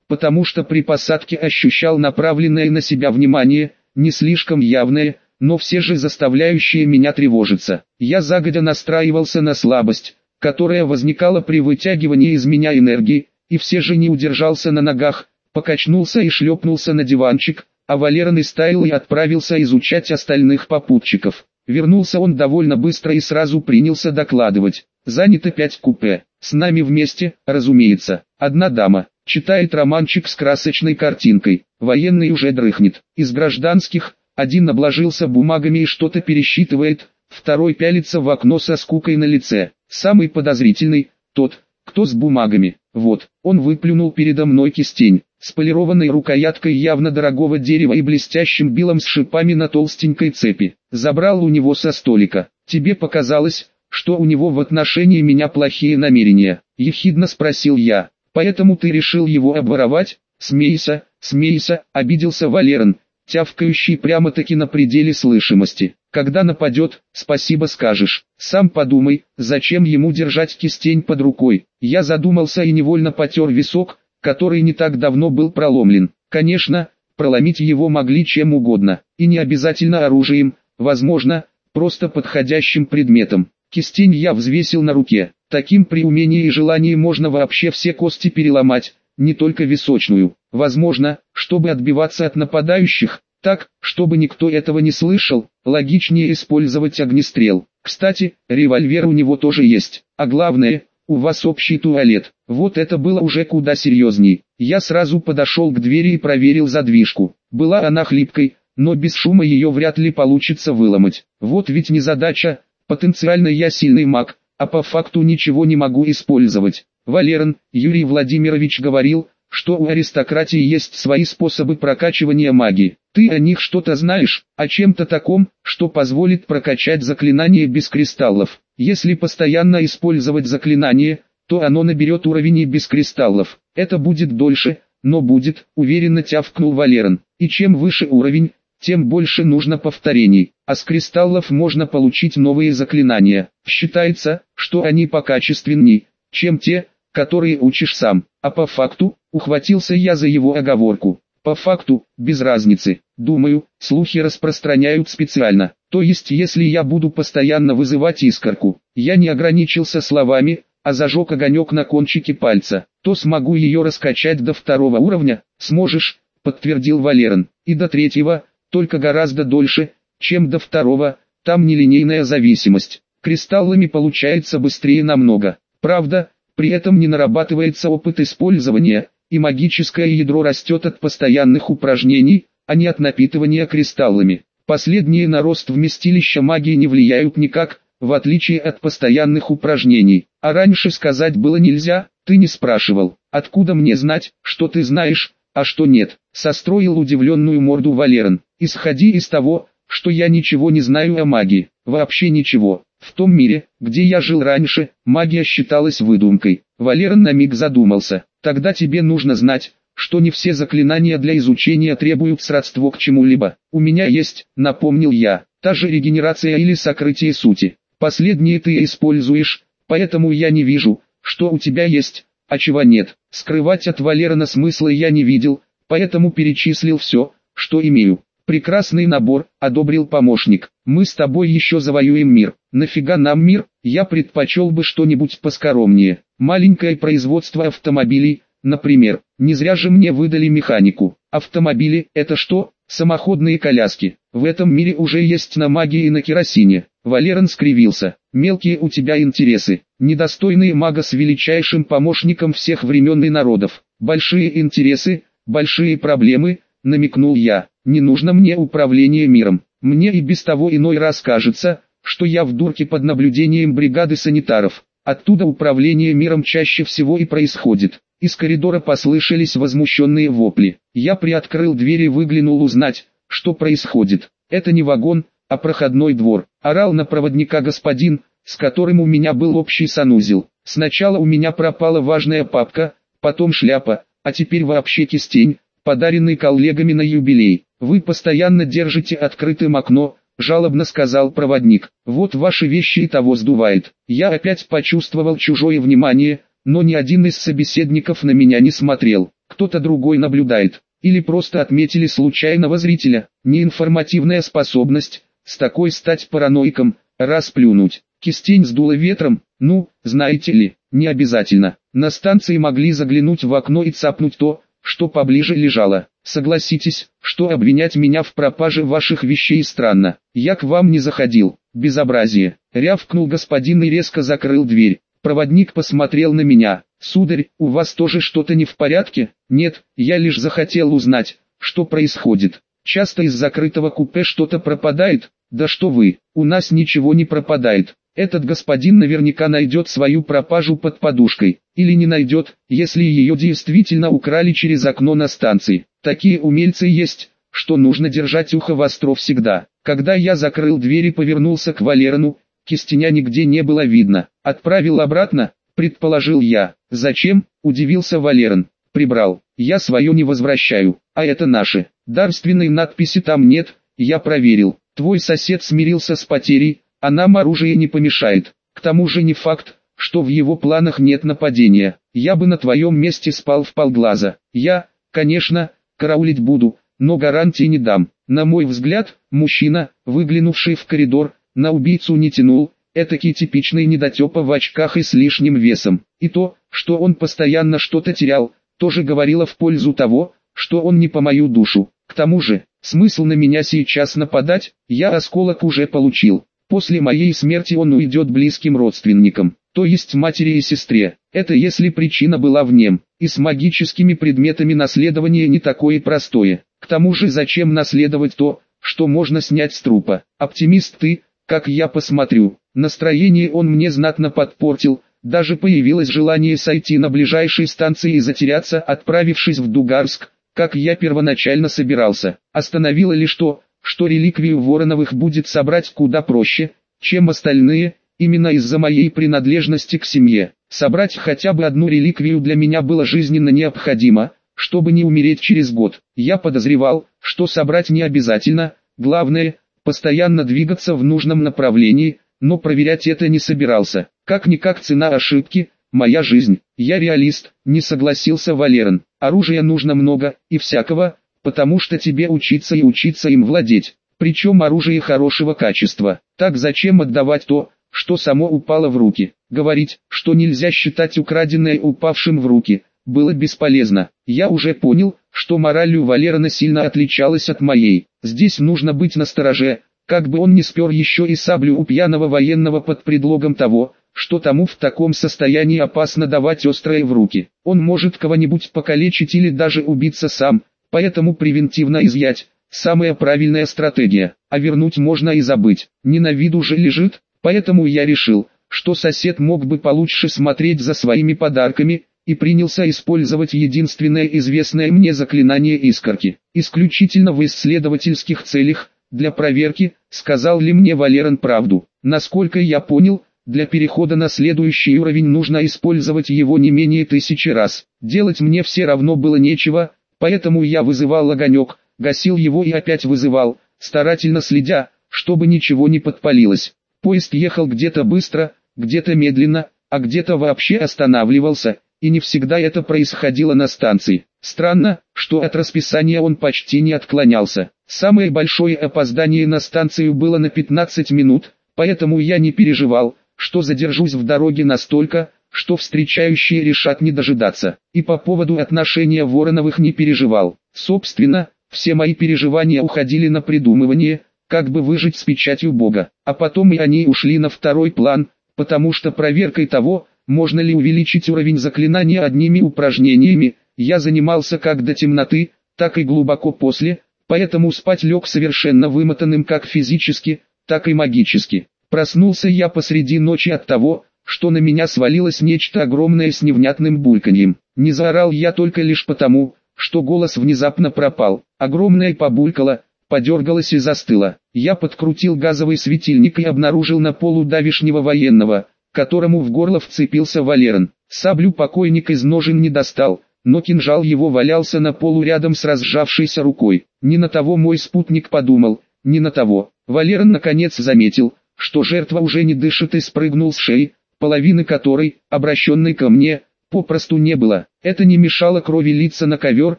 потому что при посадке ощущал направленное на себя внимание, не слишком явное, но все же заставляющее меня тревожиться. Я загодя настраивался на слабость, которая возникала при вытягивании из меня энергии, и все же не удержался на ногах, покачнулся и шлепнулся на диванчик, а Валерон истаял и отправился изучать остальных попутчиков. Вернулся он довольно быстро и сразу принялся докладывать. Занято пять купе. С нами вместе, разумеется. Одна дама. Читает романчик с красочной картинкой. Военный уже дрыхнет. Из гражданских, один обложился бумагами и что-то пересчитывает, второй пялится в окно со скукой на лице. Самый подозрительный, тот, кто с бумагами. Вот, он выплюнул передо мной кистень, с полированной рукояткой явно дорогого дерева и блестящим билом с шипами на толстенькой цепи. Забрал у него со столика. Тебе показалось, что у него в отношении меня плохие намерения? Ехидно спросил я. Поэтому ты решил его обворовать? Смейся, смейся, обиделся Валерон, тявкающий прямо-таки на пределе слышимости. Когда нападет, спасибо скажешь. Сам подумай, зачем ему держать кистень под рукой. Я задумался и невольно потер висок, который не так давно был проломлен. Конечно, проломить его могли чем угодно, и не обязательно оружием, возможно, просто подходящим предметом. Кистень я взвесил на руке. Таким при умении и желании можно вообще все кости переломать, не только височную. Возможно, чтобы отбиваться от нападающих, так, чтобы никто этого не слышал, логичнее использовать огнестрел. Кстати, револьвер у него тоже есть. А главное, у вас общий туалет. Вот это было уже куда серьезней. Я сразу подошел к двери и проверил задвижку. Была она хлипкой, но без шума ее вряд ли получится выломать. Вот ведь не задача, потенциально я сильный маг, а по факту ничего не могу использовать. Валерон, Юрий Владимирович говорил, что у аристократии есть свои способы прокачивания магии. Ты о них что-то знаешь, о чем-то таком, что позволит прокачать заклинание без кристаллов. Если постоянно использовать заклинание, то оно наберет уровень и без кристаллов. Это будет дольше, но будет, уверенно тявкнул Валерон. И чем выше уровень, тем больше нужно повторений, а с кристаллов можно получить новые заклинания. Считается, что они покачественней, чем те, которые учишь сам, а по факту, ухватился я за его оговорку. По факту, без разницы, думаю, слухи распространяют специально, то есть если я буду постоянно вызывать искорку, я не ограничился словами, а зажег огонек на кончике пальца, то смогу ее раскачать до второго уровня, сможешь, подтвердил Валерон, и до третьего, только гораздо дольше, чем до второго, там нелинейная зависимость. Кристаллами получается быстрее намного. Правда, при этом не нарабатывается опыт использования, и магическое ядро растет от постоянных упражнений, а не от напитывания кристаллами. Последние на рост вместилища магии не влияют никак, в отличие от постоянных упражнений. А раньше сказать было нельзя, ты не спрашивал, откуда мне знать, что ты знаешь, а что нет, состроил удивленную морду Валерон. Исходи из того, что я ничего не знаю о магии, вообще ничего. В том мире, где я жил раньше, магия считалась выдумкой. Валерон на миг задумался. Тогда тебе нужно знать, что не все заклинания для изучения требуют сродство к чему-либо. У меня есть, напомнил я, та же регенерация или сокрытие сути. Последние ты используешь, поэтому я не вижу, что у тебя есть, а чего нет. Скрывать от Валерона смысла я не видел, поэтому перечислил все, что имею. Прекрасный набор, одобрил помощник. Мы с тобой еще завоюем мир. Нафига нам мир? Я предпочел бы что-нибудь поскоромнее. Маленькое производство автомобилей, например. Не зря же мне выдали механику. Автомобили – это что? Самоходные коляски. В этом мире уже есть на магии и на керосине. Валерон скривился. Мелкие у тебя интересы. Недостойные мага с величайшим помощником всех времен и народов. Большие интересы, большие проблемы, намекнул я. Не нужно мне управление миром. Мне и без того иной раз кажется, что я в дурке под наблюдением бригады санитаров. Оттуда управление миром чаще всего и происходит. Из коридора послышались возмущенные вопли. Я приоткрыл дверь и выглянул узнать, что происходит. Это не вагон, а проходной двор. Орал на проводника господин, с которым у меня был общий санузел. Сначала у меня пропала важная папка, потом шляпа, а теперь вообще кистень, подаренный коллегами на юбилей. Вы постоянно держите открытым окно, жалобно сказал проводник. Вот ваши вещи и того сдувает. Я опять почувствовал чужое внимание, но ни один из собеседников на меня не смотрел. Кто-то другой наблюдает. Или просто отметили случайного зрителя. Неинформативная способность, с такой стать параноиком, расплюнуть. Кистень сдуло ветром, ну, знаете ли, не обязательно. На станции могли заглянуть в окно и цапнуть то, что поближе лежало. Согласитесь, что обвинять меня в пропаже ваших вещей странно. Я к вам не заходил. Безобразие. Рявкнул господин и резко закрыл дверь. Проводник посмотрел на меня. «Сударь, у вас тоже что-то не в порядке?» «Нет, я лишь захотел узнать, что происходит. Часто из закрытого купе что-то пропадает?» «Да что вы, у нас ничего не пропадает. Этот господин наверняка найдет свою пропажу под подушкой, или не найдет, если ее действительно украли через окно на станции. Такие умельцы есть, что нужно держать ухо востро всегда. Когда я закрыл дверь и повернулся к Валерану, кистеня нигде не было видно. Отправил обратно, предположил я. Зачем, удивился Валеран. Прибрал. Я свое не возвращаю, а это наши. Дарственной надписи там нет, я проверил. Твой сосед смирился с потерей, а нам оружие не помешает. К тому же не факт, что в его планах нет нападения. Я бы на твоем месте спал в полглаза. Я, конечно, караулить буду, но гарантии не дам. На мой взгляд, мужчина, выглянувший в коридор, на убийцу не тянул, этакий типичный недотепа в очках и с лишним весом. И то, что он постоянно что-то терял, тоже говорило в пользу того, что он не по мою душу. К тому же, смысл на меня сейчас нападать, я осколок уже получил. После моей смерти он уйдет близким родственникам, то есть матери и сестре. Это если причина была в нем. И с магическими предметами наследование не такое простое. К тому же зачем наследовать то, что можно снять с трупа? Оптимист ты, как я посмотрю. Настроение он мне знатно подпортил, даже появилось желание сойти на ближайшей станции и затеряться, отправившись в Дугарск, как я первоначально собирался. Остановило лишь то, что реликвию Вороновых будет собрать куда проще, чем остальные, именно из-за моей принадлежности к семье. Собрать хотя бы одну реликвию для меня было жизненно необходимо, чтобы не умереть через год. Я подозревал, что собрать не обязательно, главное, постоянно двигаться в нужном направлении, но проверять это не собирался. Как-никак цена ошибки, моя жизнь. Я реалист, не согласился Валерон. Оружия нужно много, и всякого, потому что тебе учиться и учиться им владеть. Причем оружие хорошего качества. Так зачем отдавать то, что само упало в руки? Говорить, что нельзя считать украденное упавшим в руки, было бесполезно. Я уже понял, что мораль у Валерона сильно отличалась от моей. Здесь нужно быть настороже, как бы он не спер еще и саблю у пьяного военного под предлогом того, что тому в таком состоянии опасно давать острое в руки. Он может кого-нибудь покалечить или даже убиться сам, Поэтому превентивно изъять – самая правильная стратегия, а вернуть можно и забыть. Не на же лежит, поэтому я решил, что сосед мог бы получше смотреть за своими подарками, и принялся использовать единственное известное мне заклинание искорки, исключительно в исследовательских целях, для проверки, сказал ли мне Валеран правду. Насколько я понял, для перехода на следующий уровень нужно использовать его не менее тысячи раз. Делать мне все равно было нечего, Поэтому я вызывал огонек, гасил его и опять вызывал, старательно следя, чтобы ничего не подпалилось. Поезд ехал где-то быстро, где-то медленно, а где-то вообще останавливался, и не всегда это происходило на станции. Странно, что от расписания он почти не отклонялся. Самое большое опоздание на станцию было на 15 минут, поэтому я не переживал, что задержусь в дороге настолько, что встречающие решат не дожидаться, и по поводу отношения Вороновых не переживал. Собственно, все мои переживания уходили на придумывание, как бы выжить с печатью Бога, а потом и они ушли на второй план, потому что проверкой того, можно ли увеличить уровень заклинания одними упражнениями, я занимался как до темноты, так и глубоко после, поэтому спать лег совершенно вымотанным как физически, так и магически. Проснулся я посреди ночи от того, что на меня свалилось нечто огромное с невнятным бульканьем. Не заорал я только лишь потому, что голос внезапно пропал. Огромное побулькало, подергалось и застыло. Я подкрутил газовый светильник и обнаружил на полу давишнего военного, которому в горло вцепился Валерон. Саблю покойник из ножен не достал, но кинжал его валялся на полу рядом с разжавшейся рукой. Не на того мой спутник подумал, не на того. Валерон наконец заметил, что жертва уже не дышит и спрыгнул с шеи, половины которой, обращенной ко мне, попросту не было. Это не мешало крови литься на ковер,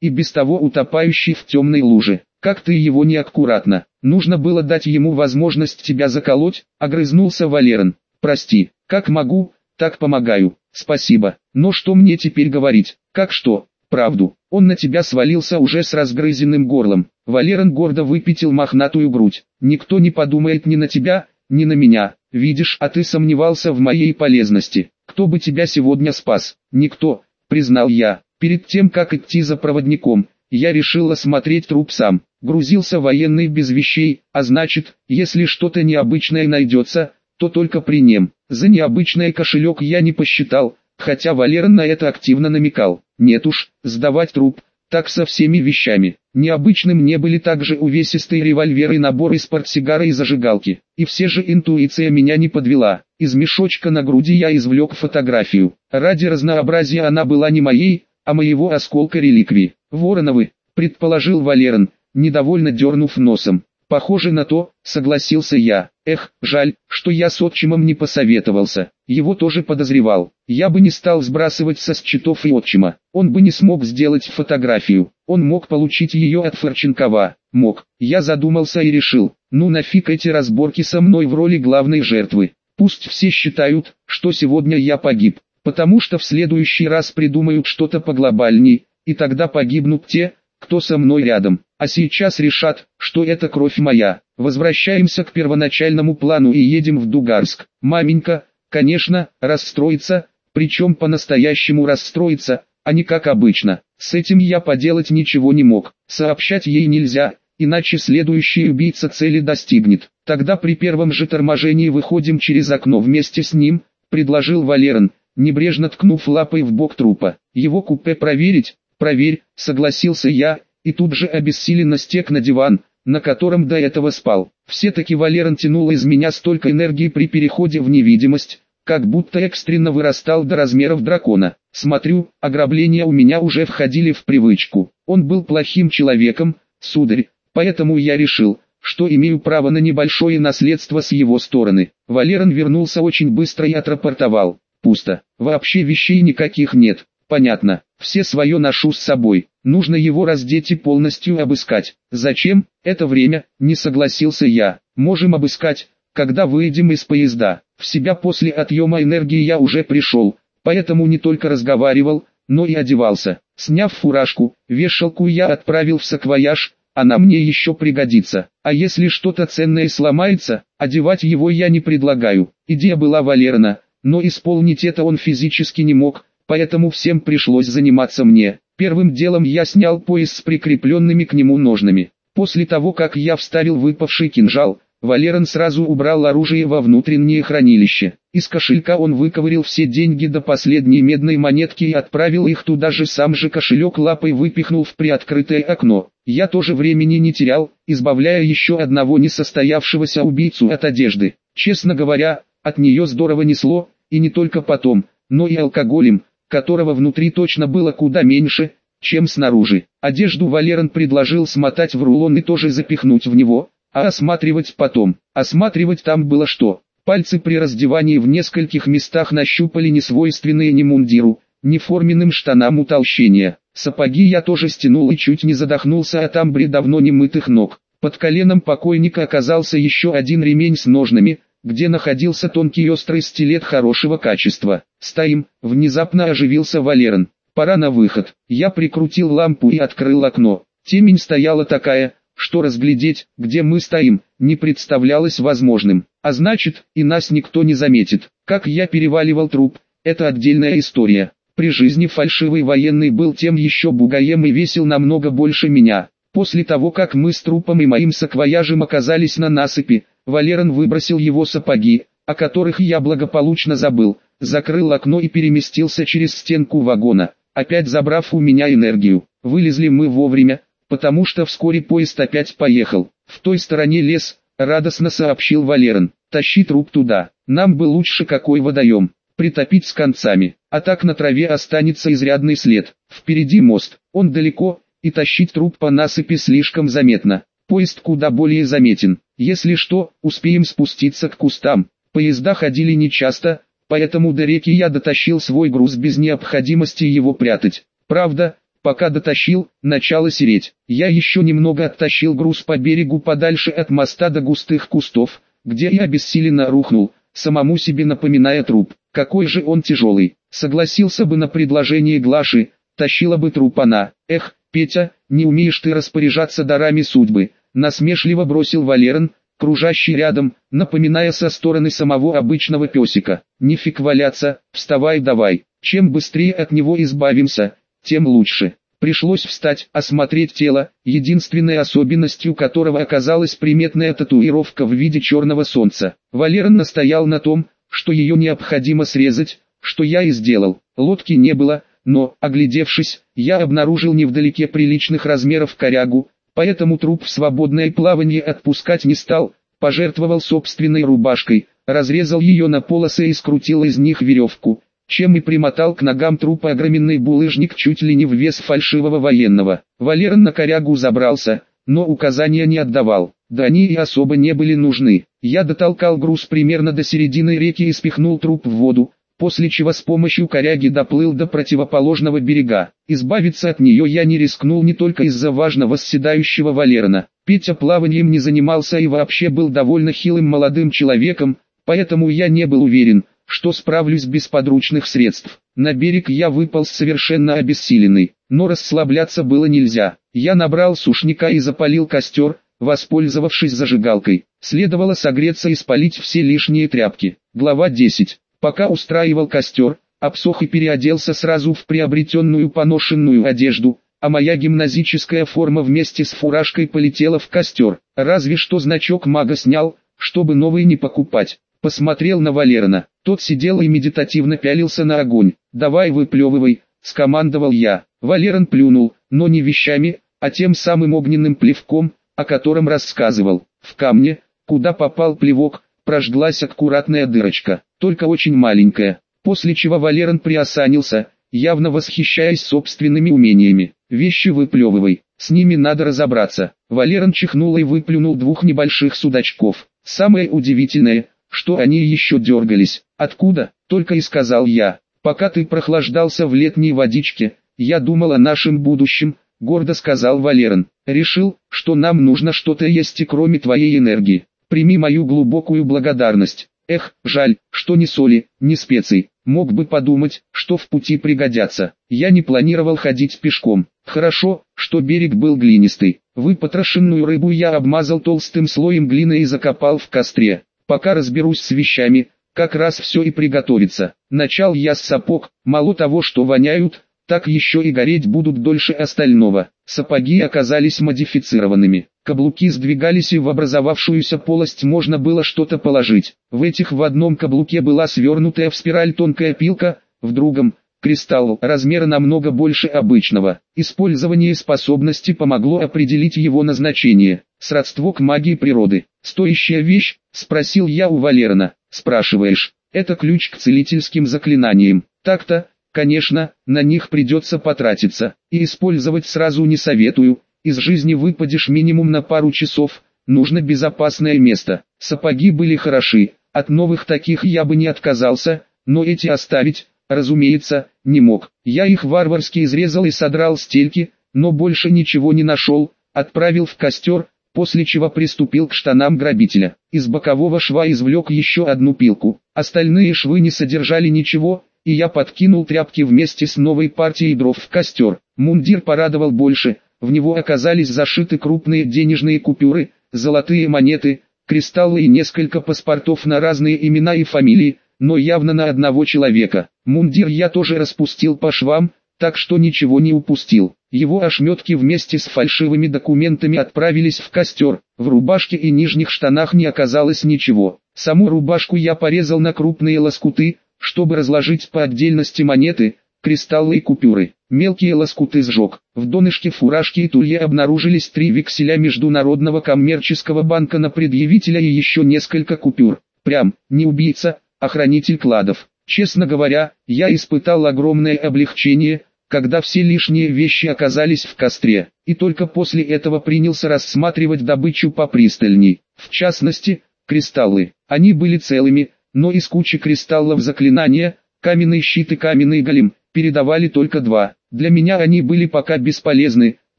и без того утопающий в темной луже. Как ты его неаккуратно. Нужно было дать ему возможность тебя заколоть, огрызнулся Валерон. Прости, как могу, так помогаю. Спасибо. Но что мне теперь говорить? Как что? Правду. Он на тебя свалился уже с разгрызенным горлом. Валерон гордо выпятил мохнатую грудь. Никто не подумает ни на тебя, ни на меня. Видишь, а ты сомневался в моей полезности. Кто бы тебя сегодня спас? Никто, признал я. Перед тем, как идти за проводником, я решил осмотреть труп сам. Грузился военный без вещей, а значит, если что-то необычное найдется, то только при нем. За необычный кошелек я не посчитал, хотя Валерон на это активно намекал. Нет уж, сдавать труп, так со всеми вещами. Необычным не были также увесистые револьверы и набор из портсигара и зажигалки. И все же интуиция меня не подвела. Из мешочка на груди я извлек фотографию. Ради разнообразия она была не моей, а моего осколка реликвии. Вороновы, предположил Валерон, недовольно дернув носом. Похоже на то, согласился я. Эх, жаль, что я с отчимом не посоветовался. Его тоже подозревал. Я бы не стал сбрасывать со счетов и отчима. Он бы не смог сделать фотографию. Он мог получить ее от Форченкова. Мог. Я задумался и решил, ну нафиг эти разборки со мной в роли главной жертвы. Пусть все считают, что сегодня я погиб. Потому что в следующий раз придумают что-то поглобальней, и тогда погибнут те, кто со мной рядом, а сейчас решат, что это кровь моя. Возвращаемся к первоначальному плану и едем в Дугарск. Маменька, конечно, расстроится, причем по-настоящему расстроится, а не как обычно. С этим я поделать ничего не мог. Сообщать ей нельзя, иначе следующий убийца цели достигнет. Тогда при первом же торможении выходим через окно вместе с ним, предложил Валерон, небрежно ткнув лапой в бок трупа. Его купе проверить, проверь», — согласился я, и тут же обессиленно стек на диван, на котором до этого спал. Все-таки Валерон тянул из меня столько энергии при переходе в невидимость, как будто экстренно вырастал до размеров дракона. Смотрю, ограбления у меня уже входили в привычку. Он был плохим человеком, сударь, поэтому я решил, что имею право на небольшое наследство с его стороны. Валерон вернулся очень быстро и отрапортовал. Пусто, вообще вещей никаких нет. Понятно, все свое ношу с собой. Нужно его раздеть и полностью обыскать. Зачем? Это время, не согласился я. Можем обыскать, когда выйдем из поезда. В себя после отъема энергии я уже пришел, поэтому не только разговаривал, но и одевался. Сняв фуражку, вешалку я отправил в саквояж, она мне еще пригодится. А если что-то ценное сломается, одевать его я не предлагаю. Идея была Валерна, но исполнить это он физически не мог, поэтому всем пришлось заниматься мне. Первым делом я снял пояс с прикрепленными к нему ножнами. После того, как я вставил выпавший кинжал, Валерон сразу убрал оружие во внутреннее хранилище. Из кошелька он выковырил все деньги до последней медной монетки и отправил их туда же сам же кошелек лапой выпихнул в приоткрытое окно. Я тоже времени не терял, избавляя еще одного несостоявшегося убийцу от одежды. Честно говоря, от нее здорово несло, и не только потом, но и алкоголем, которого внутри точно было куда меньше, чем снаружи. Одежду Валерон предложил смотать в рулон и тоже запихнуть в него, а осматривать потом. Осматривать там было что? Пальцы при раздевании в нескольких местах нащупали несвойственные ни мундиру, ни форменным штанам утолщения. Сапоги я тоже стянул и чуть не задохнулся от амбре давно не мытых ног. Под коленом покойника оказался еще один ремень с ножнами, где находился тонкий острый стилет хорошего качества. «Стоим!» – внезапно оживился Валерон. «Пора на выход». Я прикрутил лампу и открыл окно. Темень стояла такая, что разглядеть, где мы стоим, не представлялось возможным. А значит, и нас никто не заметит. Как я переваливал труп, это отдельная история. При жизни фальшивый военный был тем еще бугаем и весил намного больше меня. После того, как мы с трупом и моим саквояжем оказались на насыпи, Валерон выбросил его сапоги, о которых я благополучно забыл, закрыл окно и переместился через стенку вагона, опять забрав у меня энергию. Вылезли мы вовремя, потому что вскоре поезд опять поехал. В той стороне лес, радостно сообщил Валерон. Тащи труп туда, нам бы лучше какой водоем, притопить с концами, а так на траве останется изрядный след. Впереди мост, он далеко, и тащить труп по насыпи слишком заметно. Поезд куда более заметен. Если что, успеем спуститься к кустам. Поезда ходили нечасто, поэтому до реки я дотащил свой груз без необходимости его прятать. Правда, пока дотащил, начало сереть. Я еще немного оттащил груз по берегу подальше от моста до густых кустов, где я обессиленно рухнул, самому себе напоминая труп. Какой же он тяжелый. Согласился бы на предложение Глаши, тащила бы труп она. Эх, Петя, не умеешь ты распоряжаться дарами судьбы, насмешливо бросил Валерон, кружащий рядом, напоминая со стороны самого обычного песика. Нифиг валяться, вставай давай, чем быстрее от него избавимся, тем лучше. Пришлось встать, осмотреть тело, единственной особенностью которого оказалась приметная татуировка в виде черного солнца. Валерон настоял на том, что ее необходимо срезать, что я и сделал. Лодки не было, но, оглядевшись, я обнаружил невдалеке приличных размеров корягу, поэтому труп в свободное плавание отпускать не стал, пожертвовал собственной рубашкой, разрезал ее на полосы и скрутил из них веревку, чем и примотал к ногам трупа огроменный булыжник чуть ли не в вес фальшивого военного. Валерон на корягу забрался, но указания не отдавал, да они и особо не были нужны. Я дотолкал груз примерно до середины реки и спихнул труп в воду, после чего с помощью коряги доплыл до противоположного берега. Избавиться от нее я не рискнул не только из-за важно восседающего Валерона. Петя плаванием не занимался и вообще был довольно хилым молодым человеком, поэтому я не был уверен, что справлюсь без подручных средств. На берег я выпал совершенно обессиленный, но расслабляться было нельзя. Я набрал сушняка и запалил костер, воспользовавшись зажигалкой. Следовало согреться и спалить все лишние тряпки. Глава 10. Пока устраивал костер, обсох и переоделся сразу в приобретенную поношенную одежду, а моя гимназическая форма вместе с фуражкой полетела в костер. Разве что значок мага снял, чтобы новый не покупать. Посмотрел на Валерона. Тот сидел и медитативно пялился на огонь. «Давай выплевывай», — скомандовал я. Валерон плюнул, но не вещами, а тем самым огненным плевком, о котором рассказывал. В камне, куда попал плевок, прожглась аккуратная дырочка, только очень маленькая, после чего Валерон приосанился, явно восхищаясь собственными умениями. «Вещи выплевывай, с ними надо разобраться». Валерон чихнул и выплюнул двух небольших судачков. Самое удивительное, что они еще дергались. «Откуда?» — только и сказал я. «Пока ты прохлаждался в летней водичке, я думал о нашем будущем», — гордо сказал Валерон. «Решил, что нам нужно что-то есть и кроме твоей энергии. Прими мою глубокую благодарность. Эх, жаль, что ни соли, ни специй. Мог бы подумать, что в пути пригодятся. Я не планировал ходить пешком. Хорошо, что берег был глинистый. Выпотрошенную рыбу я обмазал толстым слоем глины и закопал в костре. Пока разберусь с вещами, как раз все и приготовится. Начал я с сапог, мало того, что воняют, так еще и гореть будут дольше остального. Сапоги оказались модифицированными. Каблуки сдвигались и в образовавшуюся полость можно было что-то положить. В этих в одном каблуке была свернутая в спираль тонкая пилка, в другом – кристалл размера намного больше обычного. Использование способности помогло определить его назначение. Сродство к магии природы. «Стоящая вещь?» – спросил я у Валерона. «Спрашиваешь, это ключ к целительским заклинаниям. Так-то, конечно, на них придется потратиться, и использовать сразу не советую, из жизни выпадешь минимум на пару часов, нужно безопасное место. Сапоги были хороши, от новых таких я бы не отказался, но эти оставить, разумеется, не мог. Я их варварски изрезал и содрал стельки, но больше ничего не нашел, отправил в костер, после чего приступил к штанам грабителя. Из бокового шва извлек еще одну пилку. Остальные швы не содержали ничего, и я подкинул тряпки вместе с новой партией дров в костер. Мундир порадовал больше, в него оказались зашиты крупные денежные купюры, золотые монеты, кристаллы и несколько паспортов на разные имена и фамилии, но явно на одного человека. Мундир я тоже распустил по швам, так что ничего не упустил. Его ошметки вместе с фальшивыми документами отправились в костер. В рубашке и нижних штанах не оказалось ничего. Саму рубашку я порезал на крупные лоскуты, чтобы разложить по отдельности монеты, кристаллы и купюры. Мелкие лоскуты сжег. В донышке фуражки и тулье обнаружились три векселя Международного коммерческого банка на предъявителя и еще несколько купюр. Прям, не убийца, а хранитель кладов. Честно говоря, я испытал огромное облегчение, когда все лишние вещи оказались в костре, и только после этого принялся рассматривать добычу попристальней. В частности, кристаллы. Они были целыми, но из кучи кристаллов заклинания, каменный щит и каменный голем, передавали только два. Для меня они были пока бесполезны,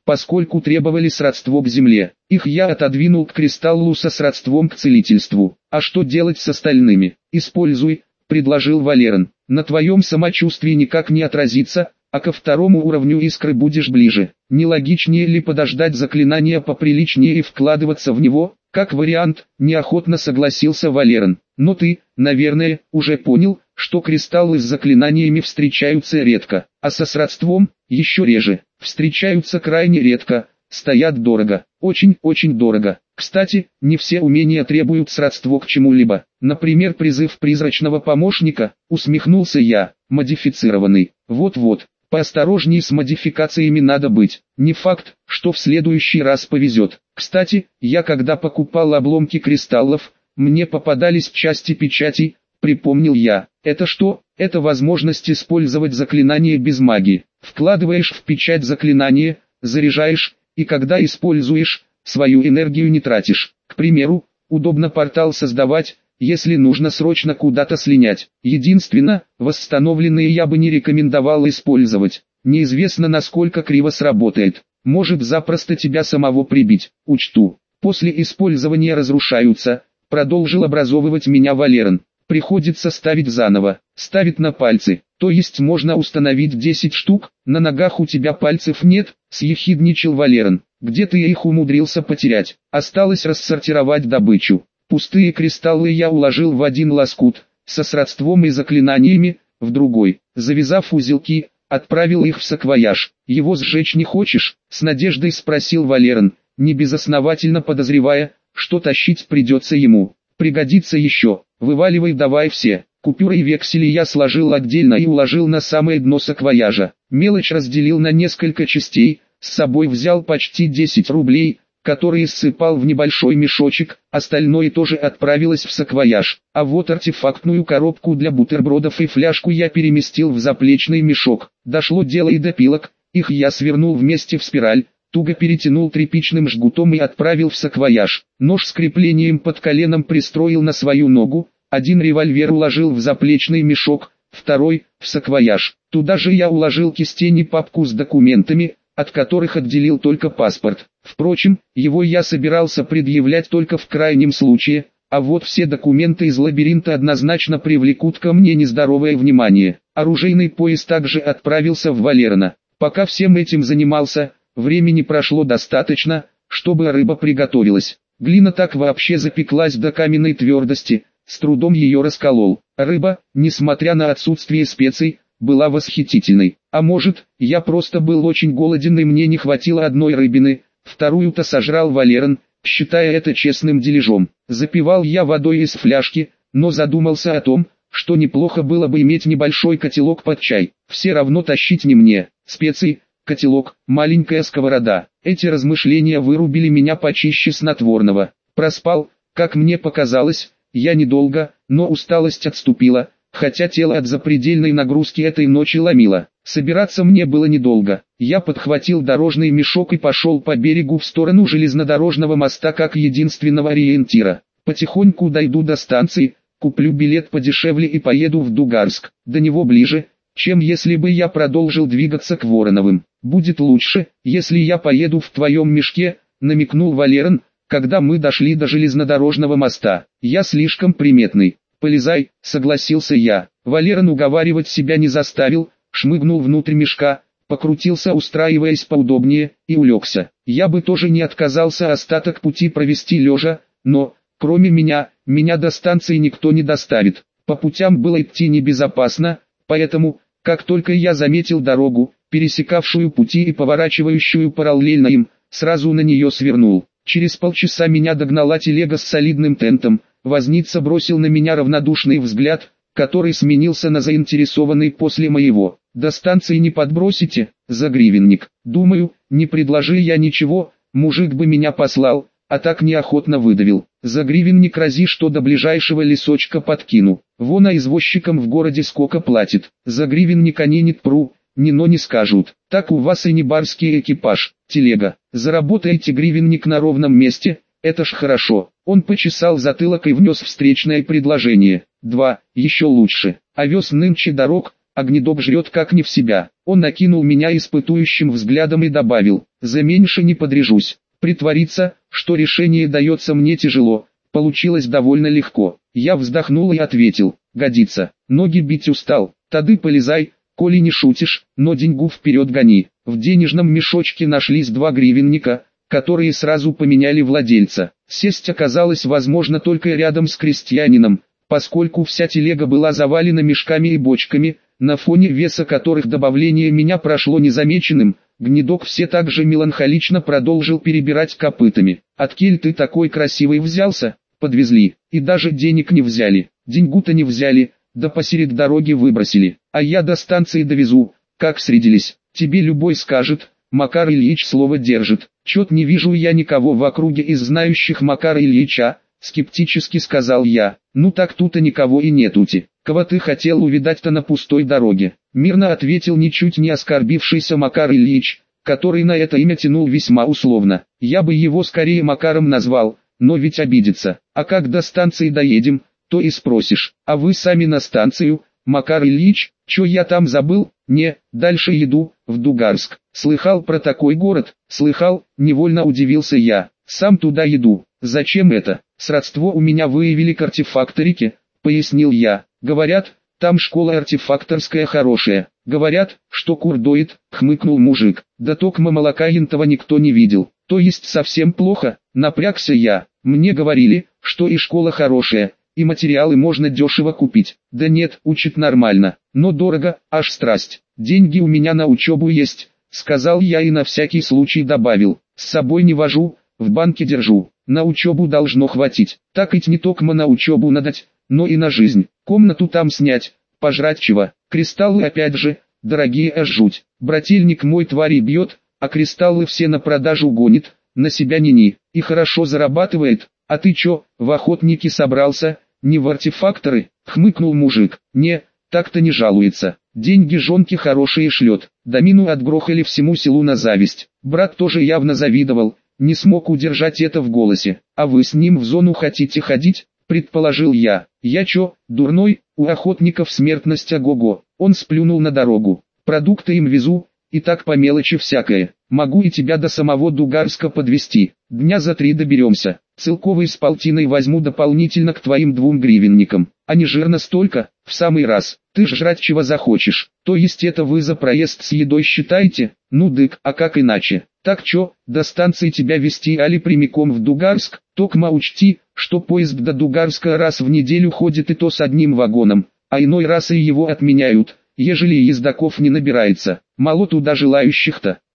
поскольку требовали сродство к земле. Их я отодвинул к кристаллу со сродством к целительству. А что делать с остальными? Используй, предложил Валерон. На твоем самочувствии никак не отразится, а ко второму уровню искры будешь ближе. Не логичнее ли подождать заклинания поприличнее и вкладываться в него? Как вариант, неохотно согласился Валерон. Но ты, наверное, уже понял, что кристаллы с заклинаниями встречаются редко, а со сродством – еще реже. Встречаются крайне редко, стоят дорого, очень-очень дорого. Кстати, не все умения требуют сродство к чему-либо. Например, призыв призрачного помощника, усмехнулся я, модифицированный. Вот-вот, поосторожней с модификациями надо быть. Не факт, что в следующий раз повезет. Кстати, я когда покупал обломки кристаллов, мне попадались части печатей, припомнил я. Это что? Это возможность использовать заклинание без магии. Вкладываешь в печать заклинание, заряжаешь, и когда используешь, свою энергию не тратишь. К примеру, удобно портал создавать, если нужно срочно куда-то слинять. Единственно, восстановленные я бы не рекомендовал использовать. Неизвестно насколько криво сработает. Может запросто тебя самого прибить. Учту. После использования разрушаются, продолжил образовывать меня Валерон. Приходится ставить заново, ставить на пальцы, то есть можно установить 10 штук, на ногах у тебя пальцев нет, съехидничал Валерон. Где ты их умудрился потерять? Осталось рассортировать добычу. Пустые кристаллы я уложил в один лоскут, со сродством и заклинаниями, в другой. Завязав узелки, отправил их в саквояж. Его сжечь не хочешь? С надеждой спросил Валерон, не безосновательно подозревая, что тащить придется ему. Пригодится еще. Вываливай давай все. Купюры и вексели я сложил отдельно и уложил на самое дно саквояжа. Мелочь разделил на несколько частей, с собой взял почти 10 рублей, которые ссыпал в небольшой мешочек, остальное тоже отправилось в саквояж. А вот артефактную коробку для бутербродов и фляжку я переместил в заплечный мешок. Дошло дело и до пилок, их я свернул вместе в спираль, туго перетянул тряпичным жгутом и отправил в саквояж. Нож с креплением под коленом пристроил на свою ногу, один револьвер уложил в заплечный мешок, второй – в саквояж. Туда же я уложил кистень и папку с документами, от которых отделил только паспорт. Впрочем, его я собирался предъявлять только в крайнем случае, а вот все документы из лабиринта однозначно привлекут ко мне нездоровое внимание. Оружейный поезд также отправился в Валерна. Пока всем этим занимался, времени прошло достаточно, чтобы рыба приготовилась. Глина так вообще запеклась до каменной твердости, с трудом ее расколол. Рыба, несмотря на отсутствие специй, была восхитительной. А может, я просто был очень голоден и мне не хватило одной рыбины, вторую-то сожрал Валерон, считая это честным дележом. Запивал я водой из фляжки, но задумался о том, что неплохо было бы иметь небольшой котелок под чай. Все равно тащить не мне. Специи, котелок, маленькая сковорода. Эти размышления вырубили меня почище снотворного. Проспал, как мне показалось, я недолго, но усталость отступила, хотя тело от запредельной нагрузки этой ночи ломило. Собираться мне было недолго. Я подхватил дорожный мешок и пошел по берегу в сторону железнодорожного моста как единственного ориентира. Потихоньку дойду до станции, куплю билет подешевле и поеду в Дугарск. До него ближе, чем если бы я продолжил двигаться к Вороновым. Будет лучше, если я поеду в твоем мешке, намекнул Валерон, когда мы дошли до железнодорожного моста. Я слишком приметный. Полезай, согласился я. Валерон уговаривать себя не заставил, шмыгнул внутрь мешка, покрутился устраиваясь поудобнее, и улегся. Я бы тоже не отказался остаток пути провести лежа, но, кроме меня, меня до станции никто не доставит. По путям было идти небезопасно, поэтому, как только я заметил дорогу, пересекавшую пути и поворачивающую параллельно им, сразу на нее свернул. Через полчаса меня догнала телега с солидным тентом, возница бросил на меня равнодушный взгляд, который сменился на заинтересованный после моего. До станции не подбросите, за гривенник. Думаю, не предложи я ничего, мужик бы меня послал, а так неохотно выдавил. За гривенник рази, что до ближайшего лесочка подкину. Вон а извозчикам в городе сколько платит. За гривенник они не пру, ни но не скажут. Так у вас и не барский экипаж, телега. Заработаете гривенник на ровном месте, это ж хорошо. Он почесал затылок и внес встречное предложение. Два, еще лучше. Овес нынче дорог, огнедоб жрет как не в себя. Он накинул меня испытующим взглядом и добавил, за меньше не подрежусь. Притвориться, что решение дается мне тяжело, получилось довольно легко. Я вздохнул и ответил, годится, ноги бить устал, тады полезай, коли не шутишь, но деньгу вперед гони. В денежном мешочке нашлись два гривенника, которые сразу поменяли владельца. Сесть оказалось возможно только рядом с крестьянином, поскольку вся телега была завалена мешками и бочками, на фоне веса которых добавление меня прошло незамеченным, гнедок все так же меланхолично продолжил перебирать копытами. «Откель ты такой красивый взялся?» «Подвезли, и даже денег не взяли, деньгу-то не взяли, да посеред дороги выбросили, а я до станции довезу, как средились, тебе любой скажет, Макар Ильич слово держит. Чет не вижу я никого в округе из знающих Макара Ильича, скептически сказал я. Ну так тут и никого и нетути. Кого ты хотел увидать-то на пустой дороге? Мирно ответил ничуть не оскорбившийся Макар Ильич, который на это имя тянул весьма условно. Я бы его скорее Макаром назвал, но ведь обидится. А как до станции доедем, то и спросишь. А вы сами на станцию, Макар Ильич, чё я там забыл? Не, дальше еду, в Дугарск. Слыхал про такой город? Слыхал, невольно удивился я. Сам туда еду. Зачем это? Сродство у меня выявили к артефакторике, пояснил я. Говорят, там школа артефакторская хорошая. Говорят, что курдоит, хмыкнул мужик. Да токма молока янтова никто не видел. То есть совсем плохо, напрягся я. Мне говорили, что и школа хорошая, и материалы можно дешево купить. Да нет, учит нормально, но дорого, аж страсть. Деньги у меня на учебу есть, сказал я и на всякий случай добавил. С собой не вожу, в банке держу. На учебу должно хватить. Так ведь не только на учебу надать, но и на жизнь. Комнату там снять, пожрать чего. Кристаллы опять же, дорогие аж жуть. Брательник мой твари бьет, а кристаллы все на продажу гонит, на себя ни-ни. И хорошо зарабатывает, а ты чё, в охотники собрался, не в артефакторы, хмыкнул мужик. Не, так-то не жалуется. Деньги жонки хорошие шлет. Домину отгрохали всему селу на зависть. Брат тоже явно завидовал, не смог удержать это в голосе. А вы с ним в зону хотите ходить? Предположил я. Я чё, дурной, у охотников смертность ого-го. Он сплюнул на дорогу. Продукты им везу, и так по мелочи всякое. Могу и тебя до самого Дугарска подвести. Дня за три доберемся. Целковый с полтиной возьму дополнительно к твоим двум гривенникам. А не жирно столько, в самый раз. Ты ж жрать чего захочешь. То есть это вы за проезд с едой считаете? Ну дык, а как иначе? Так чё, до станции тебя вести али прямиком в Дугарск? Токма учти, что поезд до Дугарска раз в неделю ходит и то с одним вагоном, а иной раз и его отменяют, ежели ездаков не набирается. Мало туда желающих-то.